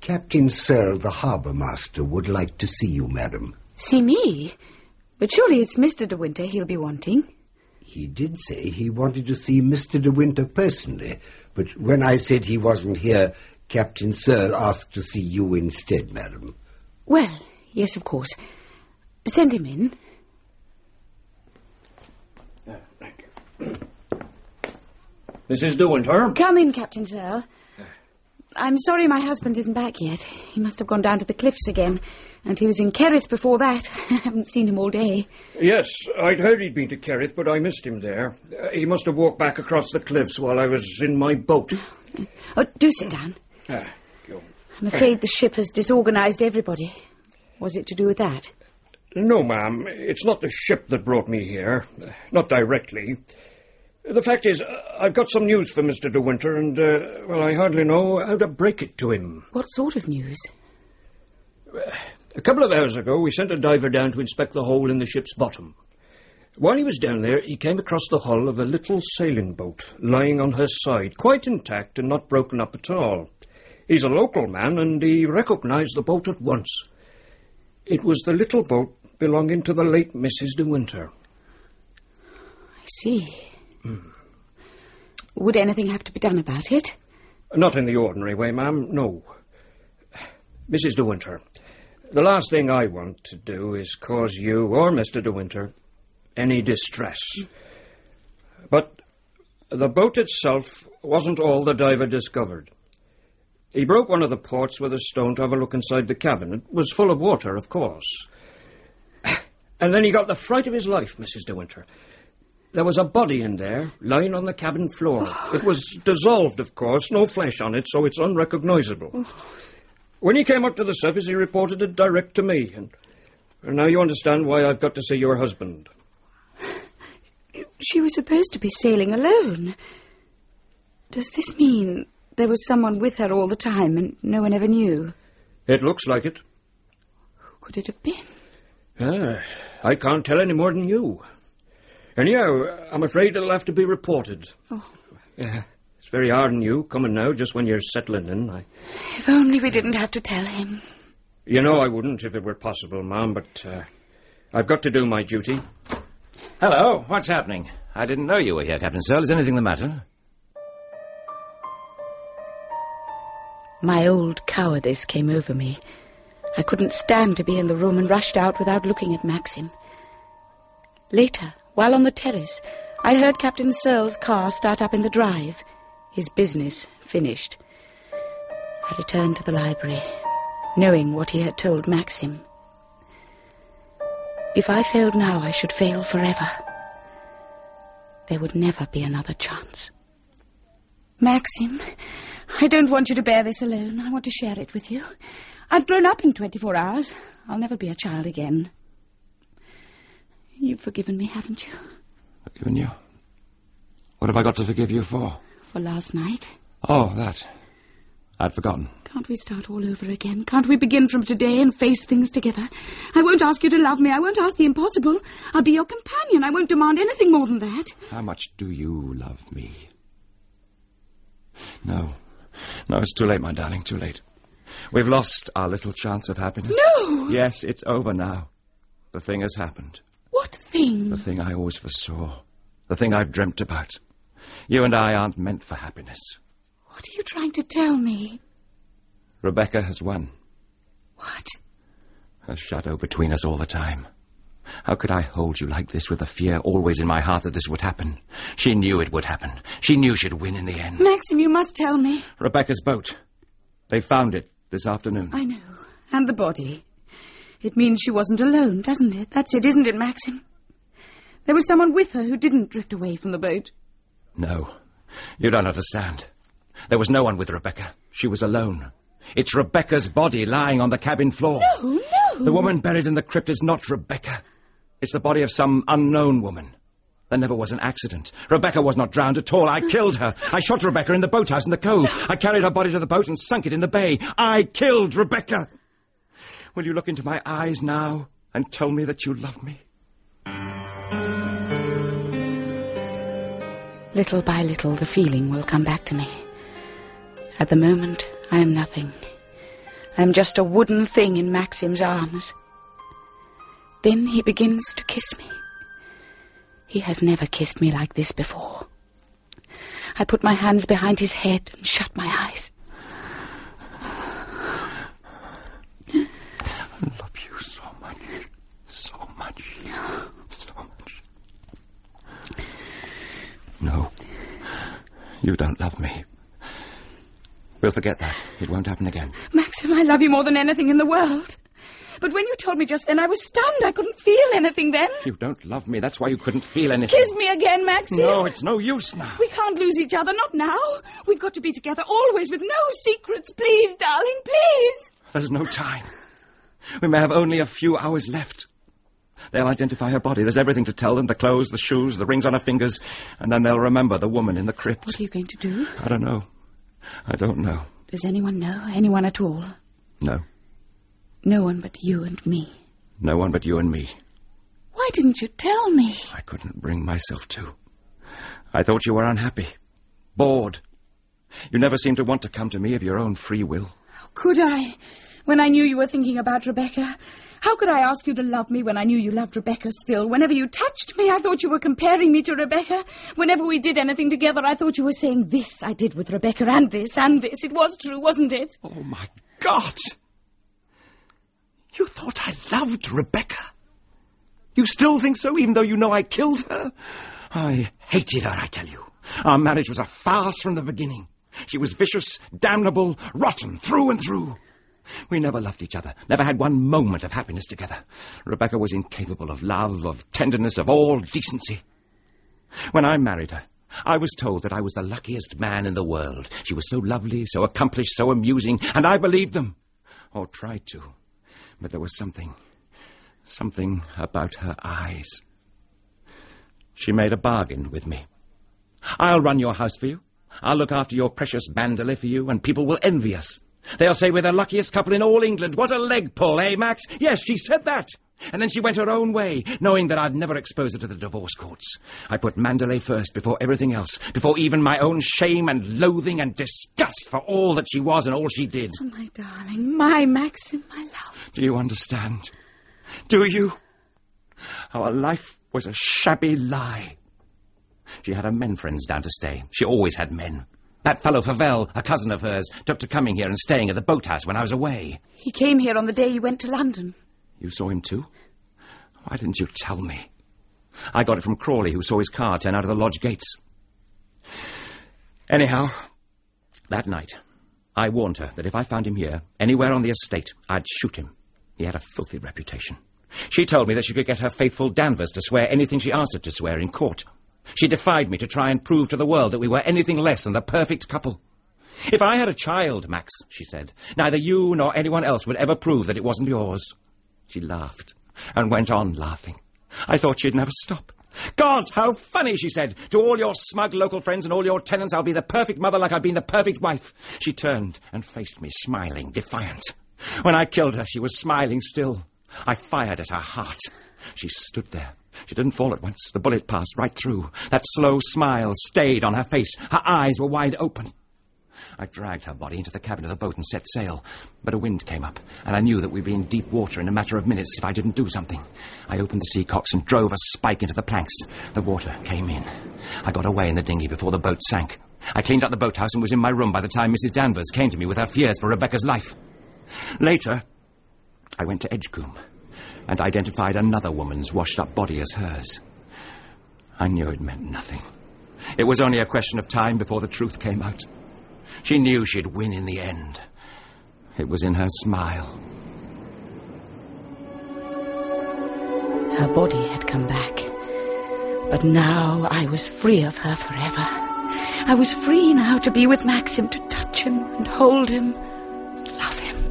Captain Searle, the harbour master, would like to see you, madam. See me? But surely it's Mr. De Winter he'll be wanting. He did say he wanted to see Mr. De Winter personally, but when I said he wasn't here, Captain Searle asked to see you instead, madam. Well, yes, of course. Send him in. Thank you. This Mrs. De Winter? Come in, Captain Searle. I'm sorry my husband isn't back yet. He must have gone down to the cliffs again. And he was in Kerrith before that. *laughs* I haven't seen him all day. Yes, I'd heard he'd been to Kerrith, but I missed him there. Uh, he must have walked back across the cliffs while I was in my boat. Oh, do sit down. Ah. I'm afraid the ship has disorganized everybody. Was it to do with that? No, ma'am. It's not the ship that brought me here. Not directly. The fact is, uh, I've got some news for Mr. De Winter, and, uh, well, I hardly know how to break it to him. What sort of news? A couple of hours ago, we sent a diver down to inspect the hole in the ship's bottom. While he was down there, he came across the hull of a little sailing boat lying on her side, quite intact and not broken up at all. He's a local man, and he recognized the boat at once. It was the little boat belonging to the late Mrs. De Winter. I see. Mm. Would anything have to be done about it? Not in the ordinary way, ma'am, no. Mrs. De Winter, the last thing I want to do is cause you or Mr. De Winter any distress. But the boat itself wasn't all the diver discovered. He broke one of the ports with a stone to have a look inside the cabin. It was full of water, of course. And then he got the fright of his life, Mrs. De Winter. There was a body in there, lying on the cabin floor. It was dissolved, of course, no flesh on it, so it's unrecognizable. When he came up to the surface, he reported it direct to me, and, and now you understand why I've got to see your husband. She was supposed to be sailing alone. Does this mean there was someone with her all the time and no one ever knew? It looks like it. Who could it have been? Ah, I can't tell any more than you. Anyhow, I'm afraid it'll have to be reported. Oh. Yeah, it's very hard on you, coming now just when you're settling in. I, If only we didn't have to tell him. you know I wouldn't if it were possible, ma'am, but uh, I've got to do my duty. Hello, what's happening? I didn't know you were here, Captain Searle. Is anything the matter? My old cowardice came over me. I couldn't stand to be in the room and rushed out without looking at Maxim. Later, while on the terrace, I heard Captain Searle's car start up in the drive. His business finished. I returned to the library, knowing what he had told Maxim. If I failed now, I should fail forever. There would never be another chance. Maxim, I don't want you to bear this alone. I want to share it with you. I've grown up in 24 hours. I'll never be a child again. You've forgiven me, haven't you? Forgiven you? What have I got to forgive you for? For last night. Oh, that. I'd forgotten. Can't we start all over again? Can't we begin from today and face things together? I won't ask you to love me. I won't ask the impossible. I'll be your companion. I won't demand anything more than that. How much do you love me? No. No, it's too late, my darling, too late. We've lost our little chance of happiness. No! Yes, it's over now. The thing has happened. What thing? The thing I always foresaw. The thing I've dreamt about. You and I aren't meant for happiness. What are you trying to tell me? Rebecca has won. What? A shadow between us all the time. How could I hold you like this with a fear always in my heart that this would happen? She knew it would happen. She knew she'd win in the end. Maxim, you must tell me. Rebecca's boat. They found it this afternoon. I know. And the body. It means she wasn't alone, doesn't it? That's it, isn't it, Maxim? There was someone with her who didn't drift away from the boat. No. You don't understand. There was no one with Rebecca. She was alone. It's Rebecca's body lying on the cabin floor. No, no. The woman buried in the crypt is not Rebecca. It's the body of some unknown woman. There never was an accident. Rebecca was not drowned at all. I killed her. I shot Rebecca in the boathouse in the cove. I carried her body to the boat and sunk it in the bay. I killed Rebecca. Will you look into my eyes now and tell me that you love me? Little by little, the feeling will come back to me. At the moment, I am nothing. I am just a wooden thing in Maxim's arms. Then he begins to kiss me. He has never kissed me like this before. I put my hands behind his head and shut my eyes. I love you so much. So *gasps* much. No. You don't love me. We'll forget that. It won't happen again. Maxim, I love you more than anything in the world. But when you told me just then, I was stunned. I couldn't feel anything then. You don't love me. That's why you couldn't feel anything. Kiss me again, Maxim. No, it's no use now. We can't lose each other, not now. We've got to be together always with no secrets. Please, darling, please. There's no time. We may have only a few hours left. They'll identify her body. There's everything to tell them the clothes, the shoes, the rings on her fingers, and then they'll remember the woman in the crypt. What are you going to do? I don't know. I don't know. Does anyone know? Anyone at all? No. No one but you and me. No one but you and me. Why didn't you tell me? I couldn't bring myself to. I thought you were unhappy, bored. You never seemed to want to come to me of your own free will. How could I? When I knew you were thinking about Rebecca. How could I ask you to love me when I knew you loved Rebecca still? Whenever you touched me, I thought you were comparing me to Rebecca. Whenever we did anything together, I thought you were saying this I did with Rebecca and this and this. It was true, wasn't it? Oh, my God! You thought I loved Rebecca? You still think so, even though you know I killed her? I hated her, I tell you. Our marriage was a farce from the beginning. She was vicious, damnable, rotten, through and through. We never loved each other, never had one moment of happiness together. Rebecca was incapable of love, of tenderness, of all decency. When I married her, I was told that I was the luckiest man in the world. She was so lovely, so accomplished, so amusing, and I believed them. Or tried to. But there was something, something about her eyes. She made a bargain with me. I'll run your house for you. I'll look after your precious Manderley for you, and people will envy us. They'll say we're the luckiest couple in all England. What a leg pull, eh, Max? Yes, she said that. And then she went her own way, knowing that I'd never expose her to the divorce courts. I put Manderley first before everything else, before even my own shame and loathing and disgust for all that she was and all she did. Oh, my darling, my Maxim, my love. Do you understand? Do you? Our life was a shabby lie. She had her men friends down to stay. She always had men. That fellow Favell, a cousin of hers, took to coming here and staying at the boathouse when I was away. He came here on the day you went to London. You saw him too? Why didn't you tell me? I got it from Crawley, who saw his car turn out of the lodge gates. Anyhow, that night, I warned her that if I found him here, anywhere on the estate, I'd shoot him. He had a filthy reputation. She told me that she could get her faithful Danvers to swear anything she asked her to swear in court. She defied me to try and prove to the world that we were anything less than the perfect couple. If I had a child, Max, she said, neither you nor anyone else would ever prove that it wasn't yours. She laughed and went on laughing. I thought she'd never stop. God, how funny, she said. To all your smug local friends and all your tenants, I'll be the perfect mother like I've been the perfect wife. She turned and faced me, smiling, defiant. When I killed her, she was smiling still. I fired at her heart. She stood there. She didn't fall at once. The bullet passed right through. That slow smile stayed on her face. Her eyes were wide open. I dragged her body into the cabin of the boat and set sail. But a wind came up, and I knew that we'd be in deep water in a matter of minutes if I didn't do something. I opened the sea cocks and drove a spike into the planks. The water came in. I got away in the dinghy before the boat sank. I cleaned up the boathouse and was in my room by the time Mrs. Danvers came to me with her fears for Rebecca's life. Later, I went to Edgecombe and identified another woman's washed up body as hers. I knew it meant nothing. It was only a question of time before the truth came out. She knew she'd win in the end. It was in her smile. Her body had come back. But now I was free of her forever. I was free now to be with Maxim, to touch him and hold him and love him.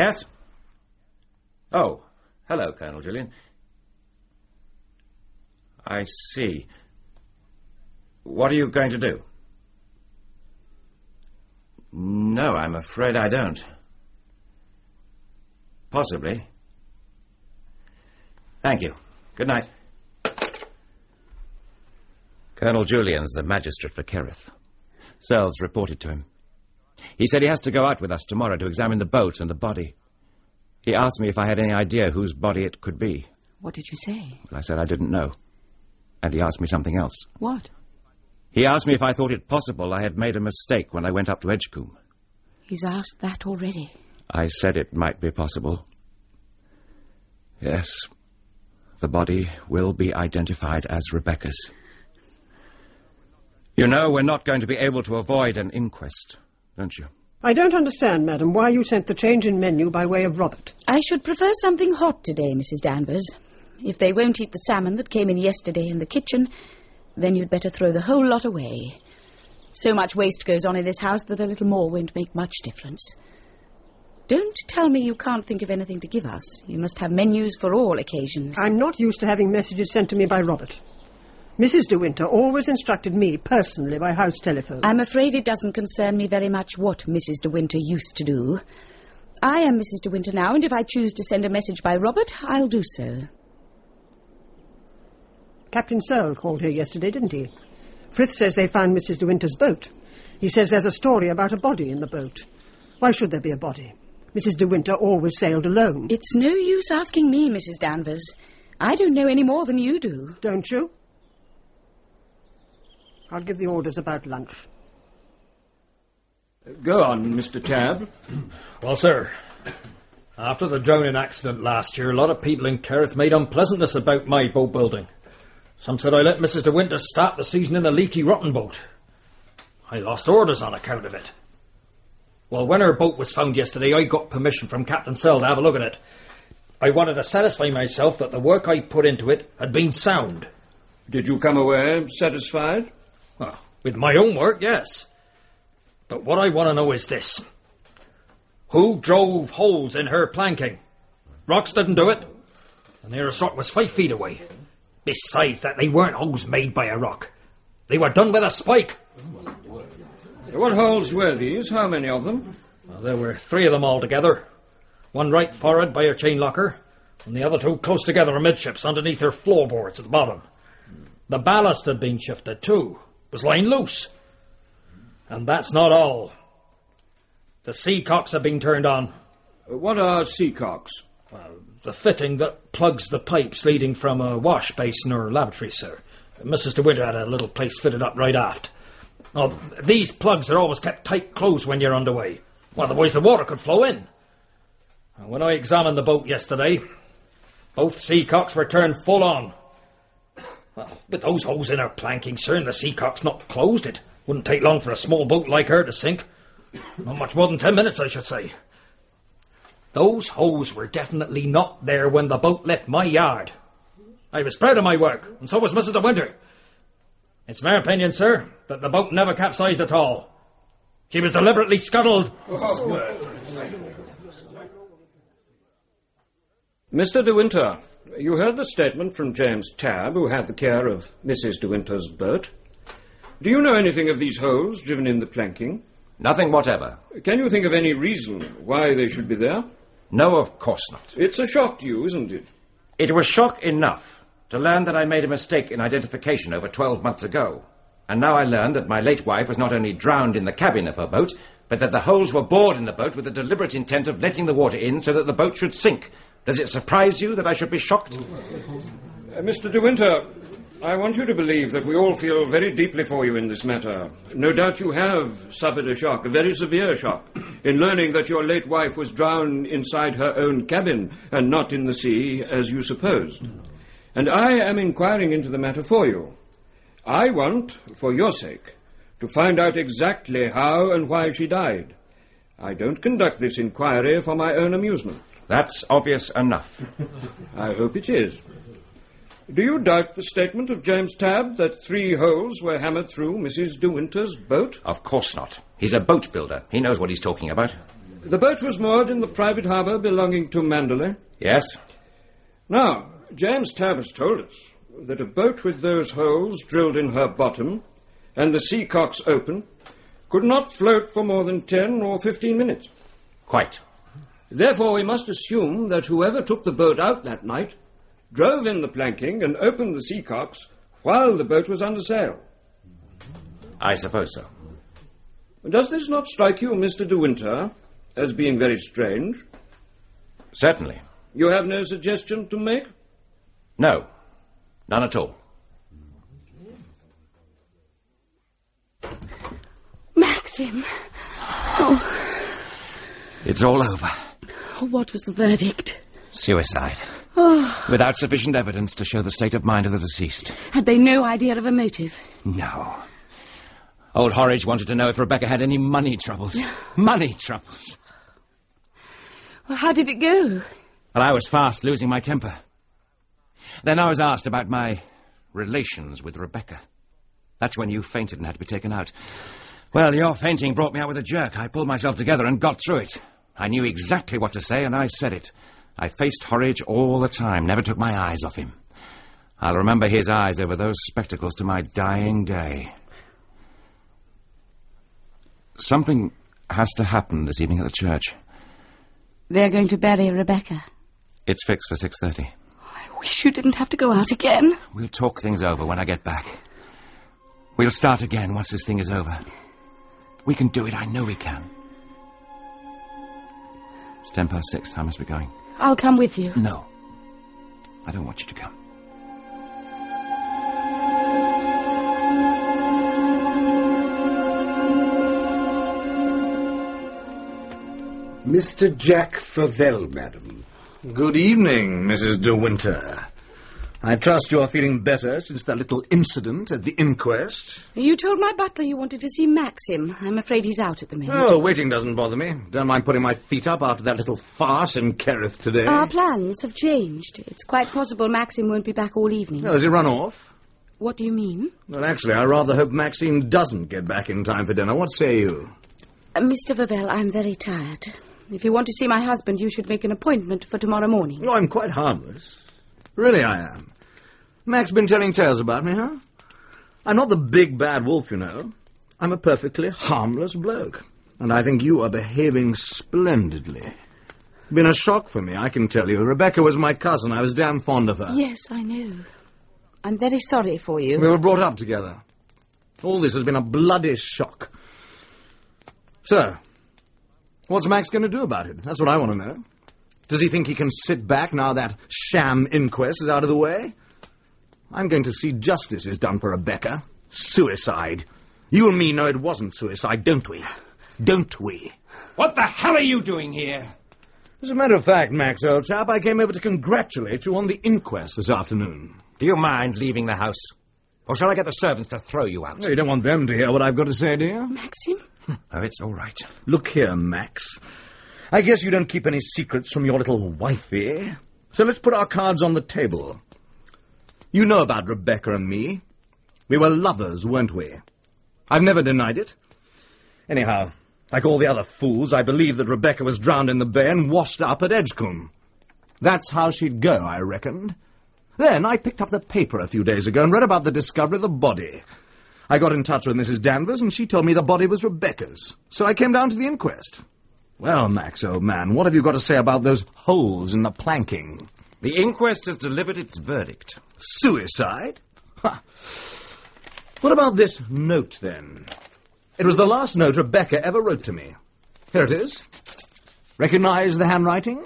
Yes? Oh, hello, Colonel Julian. I see. What are you going to do? No, I'm afraid I don't. Possibly. Thank you. Good night. Colonel Julian's the magistrate for Kerrith. Searles reported to him. He said he has to go out with us tomorrow to examine the boat and the body. He asked me if I had any idea whose body it could be. What did you say? Well, I said I didn't know. And he asked me something else. What? He asked me if I thought it possible I had made a mistake when I went up to Edgecombe. He's asked that already. I said it might be possible. Yes, the body will be identified as Rebecca's. You know we're not going to be able to avoid an inquest, don't you? I don't understand, madam, why you sent the change in menu by way of Robert. I should prefer something hot today, Mrs. Danvers. If they won't eat the salmon that came in yesterday in the kitchen, then you'd better throw the whole lot away. So much waste goes on in this house that a little more won't make much difference. Don't tell me you can't think of anything to give us. You must have menus for all occasions. I'm not used to having messages sent to me by Robert. Mrs. De Winter always instructed me personally by house telephone. I'm afraid it doesn't concern me very much what Mrs. De Winter used to do. I am Mrs. De Winter now, and if I choose to send a message by Robert, I'll do so. Captain Searle called here yesterday, didn't he? Frith says they found Mrs. De Winter's boat. He says there's a story about a body in the boat. Why should there be a body? Mrs. De Winter always sailed alone. It's no use asking me, Mrs. Danvers. I don't know any more than you do. Don't you? I'll give the orders about lunch. Go on, Mr. Tabb. Well, sir, after the drowning accident last year, a lot of people in Kerrith made unpleasantness about my boat building. Some said I let Mrs. De Winter start the season in a leaky, rotten boat. I lost orders on account of it. Well, when her boat was found yesterday, I got permission from Captain Searle to have a look at it. I wanted to satisfy myself that the work I put into it had been sound. Did you come away satisfied? Well, with my own work, yes. But what I want to know is this. Who drove holes in her planking? Rocks didn't do it. And the nearest rock was five feet away. Besides that, they weren't holes made by a rock. They were done with a spike. What holes were these? How many of them? Well, there were three of them altogether. One right forward by her chain locker, and the other two close together amidships underneath her floorboards at the bottom. The ballast had been shifted too. Was lying loose. And that's not all. The seacocks have been turned on. What are seacocks? Well, the fitting that plugs the pipes leading from a wash basin or lavatory, sir. Mrs. De Winter had a little place fitted up right aft. Now, these plugs are always kept tight closed when you're underway. Otherwise, the water could flow in. And when I examined the boat yesterday, both seacocks were turned full on. With those holes in her planking, sir, and the seacocks not closed, it wouldn't take long for a small boat like her to sink. Not much more than ten minutes, I should say. Those holes were definitely not there when the boat left my yard. I was proud of my work, and so was Mrs. De Winter. It's my opinion, sir, that the boat never capsized at all. She was deliberately scuttled. Mr. De Winter, you heard the statement from James Tabb, who had the care of Mrs. De Winter's boat. Do you know anything of these holes driven in the planking? Nothing whatever. Can you think of any reason why they should be there? No, of course not. It's a shock to you, isn't it? It was shock enough to learn that I made a mistake in identification over 12 months ago. And now I learn that my late wife was not only drowned in the cabin of her boat, but that the holes were bored in the boat with the deliberate intent of letting the water in so that the boat should sink. Does it surprise you that I should be shocked? Uh, Mr. De Winter, I want you to believe that we all feel very deeply for you in this matter. No doubt you have suffered a shock, a very severe shock, in learning that your late wife was drowned inside her own cabin and not in the sea as you supposed. And I am inquiring into the matter for you. I want, for your sake, to find out exactly how and why she died. I don't conduct this inquiry for my own amusement. That's obvious enough. *laughs* I hope it is. Do you doubt the statement of James Tabb that three holes were hammered through Mrs. De Winter's boat? Of course not. He's a boat builder. He knows what he's talking about. The boat was moored in the private harbour belonging to Manderley. Yes? Now, James Tabb has told us that a boat with those holes drilled in her bottom and the seacocks open could not float for more than ten or fifteen minutes. Quite. Therefore, we must assume that whoever took the boat out that night drove in the planking and opened the seacocks while the boat was under sail. I suppose so. Does this not strike you, Mr. De Winter, as being very strange? Certainly. You have no suggestion to make? No. None at all. Maxim. Oh, It's all over. Oh, what was the verdict? Suicide. Oh, Without sufficient evidence to show the state of mind of the deceased. had they no idea of a motive? No. Old Horridge wanted to know if Rebecca had any money troubles. money troubles. Well, how did it go? Well, I was fast losing my temper. Then I was asked about my relations with Rebecca. That's when you fainted and had to be taken out. Well, your fainting brought me out with a jerk. I pulled myself together and got through it. I knew exactly what to say, and I said it. I faced Horridge all the time, never took my eyes off him. I'll remember his eyes over those spectacles to my dying day. Something has to happen this evening at the church. They're going to bury Rebecca. It's fixed for 6.30. I wish you didn't have to go out again. We'll talk things over when I get back. We'll start again once this thing is over. We can do it. I know we can. It's ten past six. I must be going. I'll come with you. No. I don't want you to come. Mr. Jack Favell, madam. Good evening, Mrs. De Winter. I trust you are feeling better since that little incident at the inquest. You told my butler you wanted to see Maxim. I'm afraid he's out at the moment. Oh, waiting doesn't bother me. Don't mind putting my feet up after that little farce in Kerrith today. Our plans have changed. It's quite possible Maxim won't be back all evening. Oh, has he run off? What do you mean? Well, actually, I rather hope Maxim doesn't get back in time for dinner. What say you? Uh, Mr. Favell, I'm very tired. If you want to see my husband, you should make an appointment for tomorrow morning. Oh, I'm quite harmless. Really, I am. Mac's been telling tales about me, huh? I'm not the big bad wolf, you know. I'm a perfectly harmless bloke. And I think you are behaving splendidly. Been a shock for me, I can tell you. Rebecca was my cousin. I was damn fond of her. Yes, I know. I'm very sorry for you. We were brought up together. All this has been a bloody shock. So, what's Max going to do about it? That's what I want to know. Does he think he can sit back now that sham inquest is out of the way? I'm going to see justice is done for Rebecca. Suicide. You and me know it wasn't suicide, don't we? Don't we? What the hell are you doing here? As a matter of fact, Max, old chap, I came over to congratulate you on the inquest this afternoon. Do you mind leaving the house? Or shall I get the servants to throw you out? You don't want them to hear what I've got to say, do you? Maxim? Hm. Oh, it's all right. Look here, Max. I guess you don't keep any secrets from your little wifey. So let's put our cards on the table. You know about Rebecca and me. We were lovers, weren't we? I've never denied it. Anyhow, like all the other fools, I believe that Rebecca was drowned in the bay and washed up at Edgecombe. That's how she'd go, I reckoned. Then I picked up the paper a few days ago and read about the discovery of the body. I got in touch with Mrs. Danvers, and she told me the body was Rebecca's. So I came down to the inquest. Well, Max, old man, what have you got to say about those holes in the planking? The inquest has delivered its verdict. Suicide? Ha. What about this note, then? It was the last note Rebecca ever wrote to me. Here it is. Recognize the handwriting?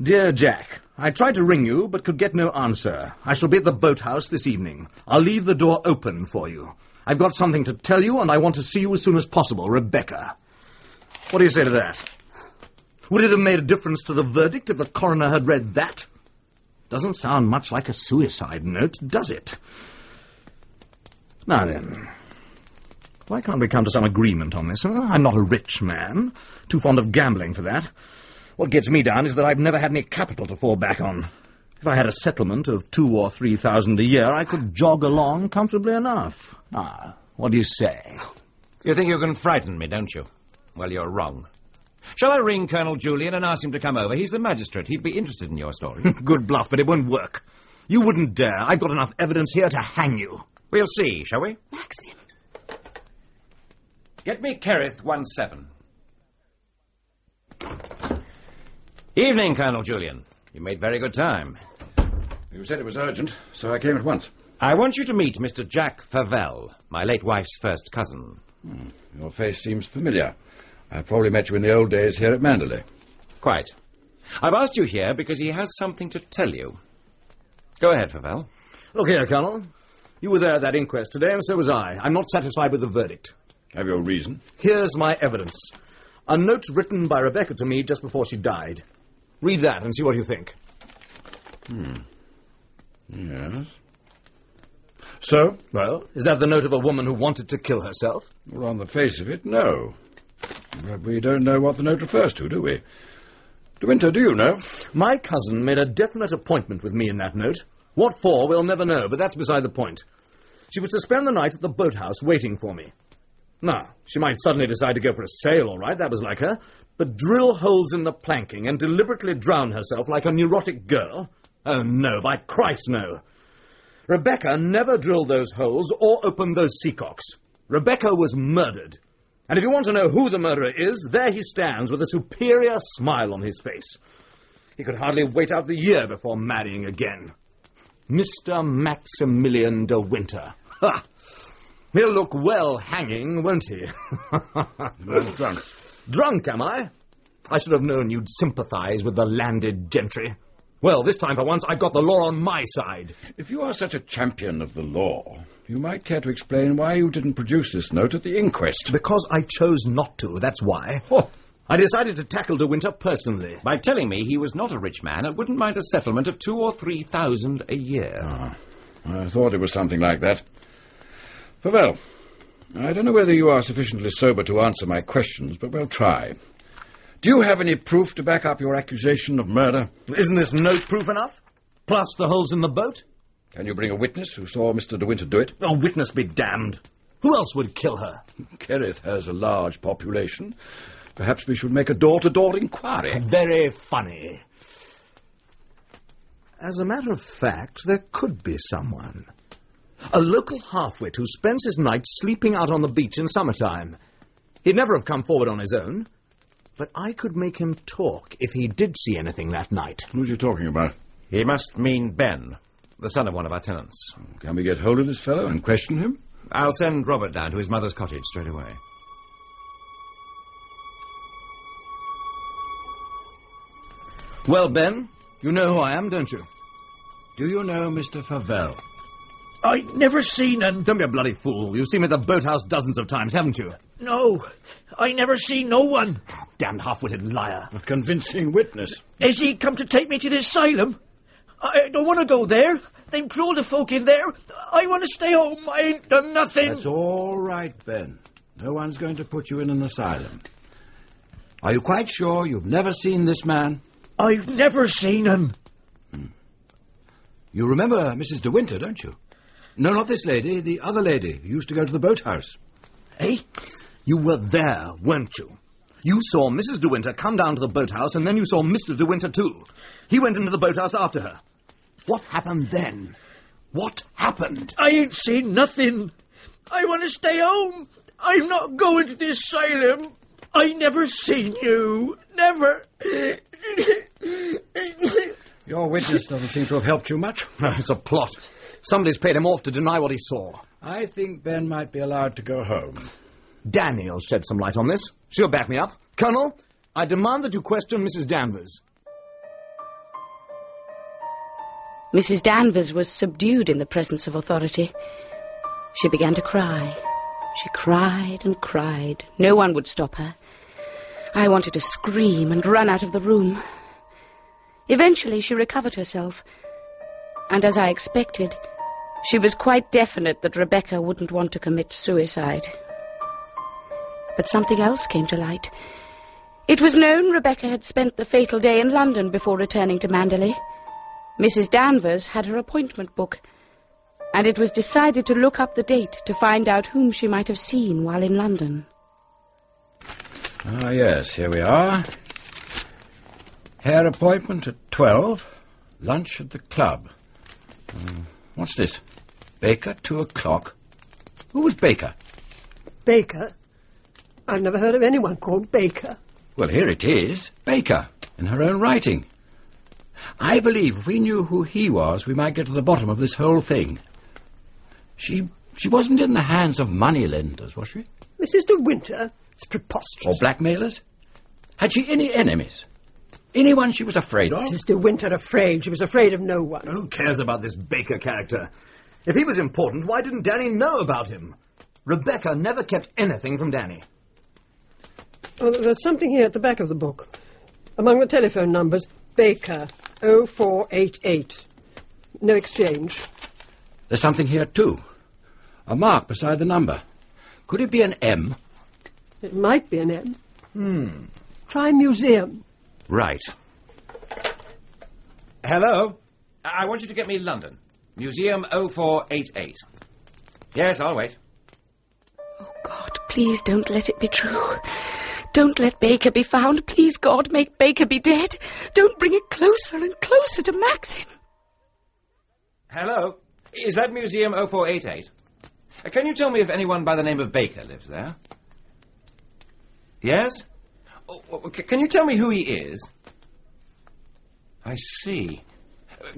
Dear Jack, I tried to ring you, but could get no answer. I shall be at the boathouse this evening. I'll leave the door open for you. I've got something to tell you, and I want to see you as soon as possible, Rebecca. What do you say to that? Would it have made a difference to the verdict if the coroner had read that? Doesn't sound much like a suicide note, does it? Now then, why can't we come to some agreement on this? I'm not a rich man, too fond of gambling for that. What gets me down is that I've never had any capital to fall back on. If I had a settlement of two or three thousand a year, I could jog along comfortably enough. Ah, what do you say? You think you can frighten me, don't you? Well, you're wrong. Shall I ring Colonel Julian and ask him to come over? He's the magistrate. He'd be interested in your story. *laughs* Good bluff, but it won't work. You wouldn't dare. I've got enough evidence here to hang you. we'll see, shall we? Maxim. Get me Kerrith 1-7. Evening, Colonel Julian. You made very good time. You said it was urgent, so I came at once. I want you to meet Mr. Jack Favell, my late wife's first cousin. Hmm. Your face seems familiar. I probably met you in the old days here at Manderley. Quite. I've asked you here because he has something to tell you. Go ahead, Favell. Look here, Colonel. You were there at that inquest today, and so was I. I'm not satisfied with the verdict. Have your reason? Here's my evidence. A note written by Rebecca to me just before she died. Read that and see what you think. Hmm. Yes. So? Well, is that the note of a woman who wanted to kill herself? Well, on the face of it, no. But we don't know what the note refers to, do we? De Winter, do you know? My cousin made a definite appointment with me in that note. What for, we'll never know, but that's beside the point. She was to spend the night at the boathouse waiting for me. Now, she might suddenly decide to go for a sail, all right, that was like her, but drill holes in the planking and deliberately drown herself like a neurotic girl? Oh, no, by Christ, no. Rebecca never drilled those holes or opened those seacocks. Rebecca was murdered. And if you want to know who the murderer is, there he stands with a superior smile on his face. He could hardly wait out the year before marrying again. Mr. Maximilian de Winter. Ha! He'll look well hanging, won't he? *laughs* Drunk. Drunk, am I? I should have known you'd sympathize with the landed gentry. Well, this time for once, I've got the law on my side. If you are such a champion of the law, you might care to explain why you didn't produce this note at the inquest. Because I chose not to, that's why. Oh. I decided to tackle De Winter personally. By telling me he was not a rich man and wouldn't mind a settlement of two or three thousand a year. Ah, I thought it was something like that. Favell. I don't know whether you are sufficiently sober to answer my questions, but we'll try. Do you have any proof to back up your accusation of murder? Isn't this note proof enough? Plus the holes in the boat? Can you bring a witness who saw Mr. De Winter do it? Oh, witness be damned. Who else would kill her? Kerrith has a large population. Perhaps we should make a door-to-door inquiry. Very funny. As a matter of fact, there could be someone. A local half-wit who spends his nights sleeping out on the beach in summertime. He'd never have come forward on his own. But I could make him talk if he did see anything that night. Who's he talking about? He must mean Ben, the son of one of our tenants. Can we get hold of this fellow and question him? I'll send Robert down to his mother's cottage straight away. Well, Ben, you know who I am, don't you? Do you know Mr. Favell? I never seen him. Don't be a bloody fool. You've seen me at the boathouse dozens of times, haven't you? No, I never see no one. Ah, damned half-witted liar. A convincing witness. Has he come to take me to the asylum? I don't want to go there. Them cruel the folk in there. I want to stay home. I ain't done nothing. That's all right, Ben. No one's going to put you in an asylum. Are you quite sure you've never seen this man? I've never seen him. Hmm. You remember Mrs. De Winter, don't you? No, not this lady, the other lady who used to go to the boathouse. Eh? You were there, weren't you? You saw Mrs. De Winter come down to the boathouse, and then you saw Mr. De Winter, too. He went into the boathouse after her. What happened then? What happened? I ain't seen nothing. I want to stay home. I'm not going to the asylum. I never seen you. Never. Your witness doesn't seem to have helped you much. *laughs* it's a plot. Somebody's paid him off to deny what he saw. I think Ben might be allowed to go home. Danny'll shed some light on this. She'll back me up. Colonel, I demand that you question Mrs. Danvers. Mrs. Danvers was subdued in the presence of authority. She began to cry. She cried and cried. No one would stop her. I wanted to scream and run out of the room. Eventually, she recovered herself. And as I expected, she was quite definite that Rebecca wouldn't want to commit suicide. But something else came to light. It was known Rebecca had spent the fatal day in London before returning to Manderley. Mrs. Danvers had her appointment book, and it was decided to look up the date to find out whom she might have seen while in London. Ah, yes, here we are. Hair appointment at 12, lunch at the club. Um, what's this? Baker, 2 o'clock. Who was Baker? Baker? I've never heard of anyone called Baker. Well, here it is. Baker, in her own writing. I believe if we knew who he was, we might get to the bottom of this whole thing. She she wasn't in the hands of moneylenders, was she? Mrs. De Winter? It's preposterous. Or blackmailers? Had she any enemies? Anyone she was afraid of? Mrs. De Winter afraid. She was afraid of no one. Who cares about this Baker character? If he was important, why didn't Danny know about him? Rebecca never kept anything from Danny. Oh, there's something here at the back of the book. Among the telephone numbers, Baker, 0488. No exchange. There's something here, too. A mark beside the number. Could it be an M? It might be an M. Hmm. Try museum. Right. Hello? I I want you to get me London. Museum 0488. Yes, I'll wait. Oh, God, please don't let it be true. Don't let Baker be found. Please, God, make Baker be dead. Don't bring it closer and closer to Maxim. Hello? Is that Museum 0488? Uh, Can you tell me if anyone by the name of Baker lives there? Yes? Oh, oh, can you tell me who he is? I see.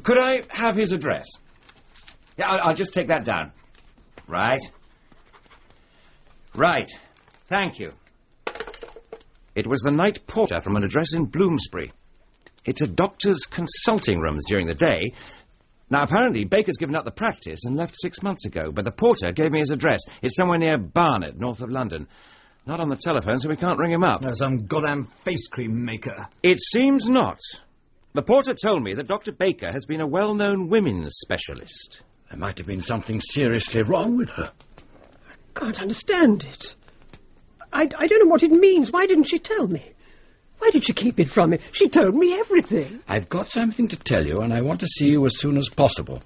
Could I have his address? Yeah, I'll, I'll just take that down. Right. Right. Thank you. It was the night porter from an address in Bloomsbury. It's a doctor's consulting rooms during the day. Now, apparently, Baker's given up the practice and left six months ago, but the porter gave me his address. It's somewhere near Barnet, north of London. Not on the telephone, so we can't ring him up. No, some goddamn face cream maker. It seems not. The porter told me that Dr. Baker has been a well known women's specialist. There might have been something seriously wrong with her. I can't understand it. I, I don't know what it means. Why didn't she tell me? Why did she keep it from me? She told me everything. I've got something to tell you, and I want to see you as soon as possible.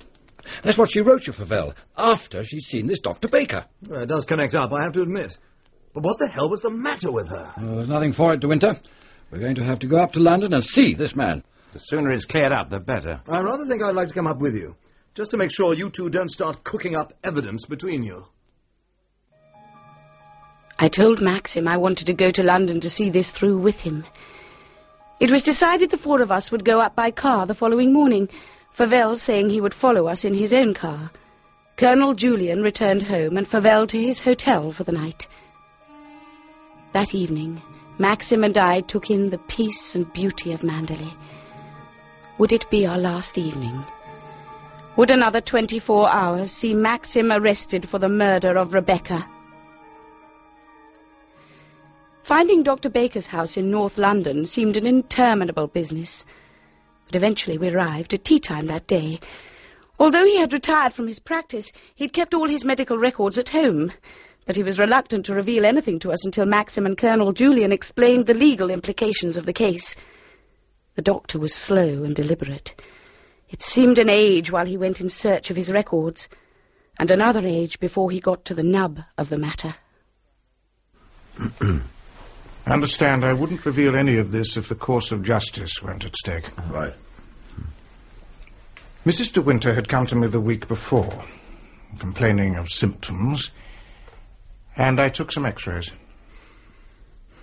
That's what she wrote you, Favell, after she'd seen this Dr. Baker. Well, it does connect up, I have to admit. But what the hell was the matter with her? Oh, there's nothing for it, De Winter. We're going to have to go up to London and see this man. The sooner it's cleared up, the better. I rather think I'd like to come up with you, just to make sure you two don't start cooking up evidence between you. I told Maxim I wanted to go to London to see this through with him. It was decided the four of us would go up by car the following morning, Favell saying he would follow us in his own car. Colonel Julian returned home and Favell to his hotel for the night. That evening, Maxim and I took in the peace and beauty of Manderley. Would it be our last evening? Would another twenty-four hours see Maxim arrested for the murder of Rebecca? Finding Dr. Baker's house in North London seemed an interminable business. But eventually we arrived at tea time that day. Although he had retired from his practice, he'd kept all his medical records at home. But he was reluctant to reveal anything to us until Maxim and Colonel Julian explained the legal implications of the case. The doctor was slow and deliberate. It seemed an age while he went in search of his records, and another age before he got to the nub of the matter. *clears throat* Understand, I wouldn't reveal any of this if the course of justice weren't at stake. Right. Mrs. De Winter had come to me the week before, complaining of symptoms, and I took some x-rays.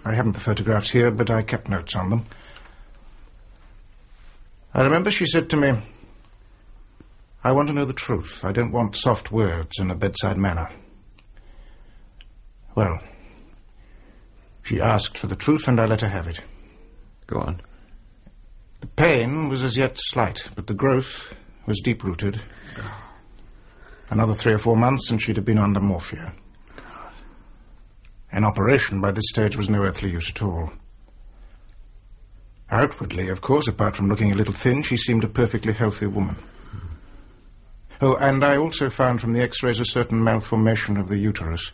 I haven't the photographs here, but I kept notes on them. I remember she said to me, I want to know the truth. I don't want soft words in a bedside manner. Well, she asked for the truth, and I let her have it. Go on. The pain was as yet slight, but the growth was deep-rooted. Another three or four months, and she'd have been under morphia. An operation by this stage was no earthly use at all. Outwardly, of course, apart from looking a little thin, she seemed a perfectly healthy woman. Oh, and I also found from the x-rays a certain malformation of the uterus.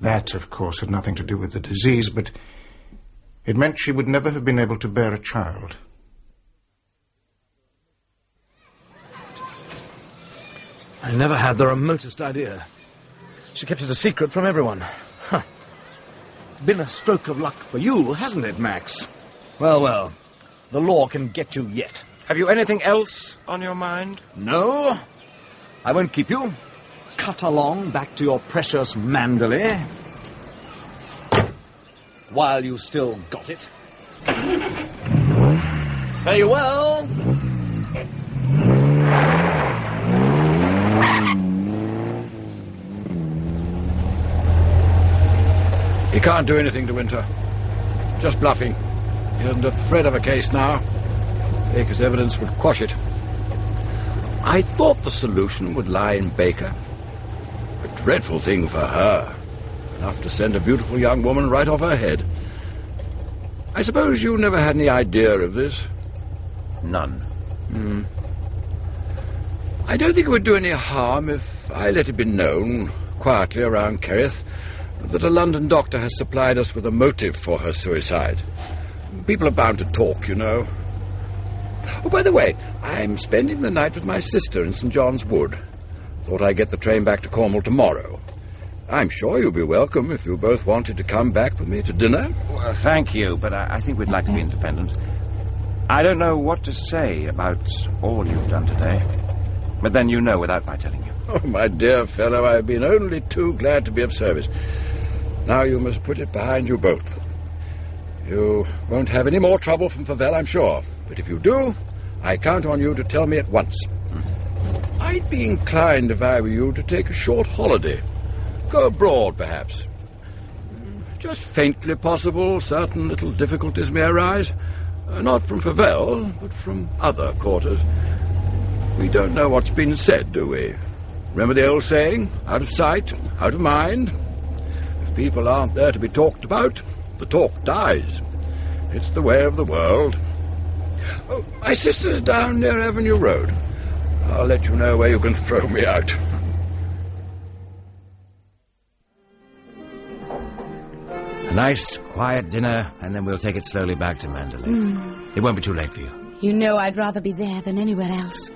That, of course, had nothing to do with the disease, but it meant she would never have been able to bear a child. I never had the remotest idea. She kept it a secret from everyone. Huh. It's been a stroke of luck for you, hasn't it, Max? Well, well, the law can get you yet. Have you anything else on your mind? No, I won't keep you. Cut along back to your precious Manderley. While you still got it. Fare you well. He can't do anything to Winter. Just bluffing. He hasn't a thread of a case now. Baker's evidence would quash it. I thought the solution would lie in Baker. A dreadful thing for her. Enough to send a beautiful young woman right off her head. I suppose you never had any idea of this? None. Hmm. I don't think it would do any harm if I let it be known, quietly around Kerrith, that a London doctor has supplied us with a motive for her suicide. People are bound to talk, you know. Oh, by the way, I'm spending the night with my sister in St. John's Wood. Thought I'd get the train back to Cornwall tomorrow. I'm sure you'll be welcome if you both wanted to come back with me to dinner. Well, thank you, but I, I think we'd like to be independent. I don't know what to say about all you've done today. But then you know without my telling you. Oh, my dear fellow, I've been only too glad to be of service. Now you must put it behind you both. You won't have any more trouble from Favell, I'm sure. But if you do, I count on you to tell me at once. I'd be inclined, if I were you, to take a short holiday. Go abroad, perhaps. Just faintly possible, certain little difficulties may arise. Uh, not from Favell, but from other quarters. We don't know what's been said, do we? Remember the old saying? Out of sight, out of mind. If people aren't there to be talked about, the talk dies. It's the way of the world. Oh, my sister's down near Avenue Road. I'll let you know where you can throw me out. A nice, quiet dinner, and then we'll take it slowly back to Manderley. Mm. It won't be too late for you. You know I'd rather be there than anywhere else.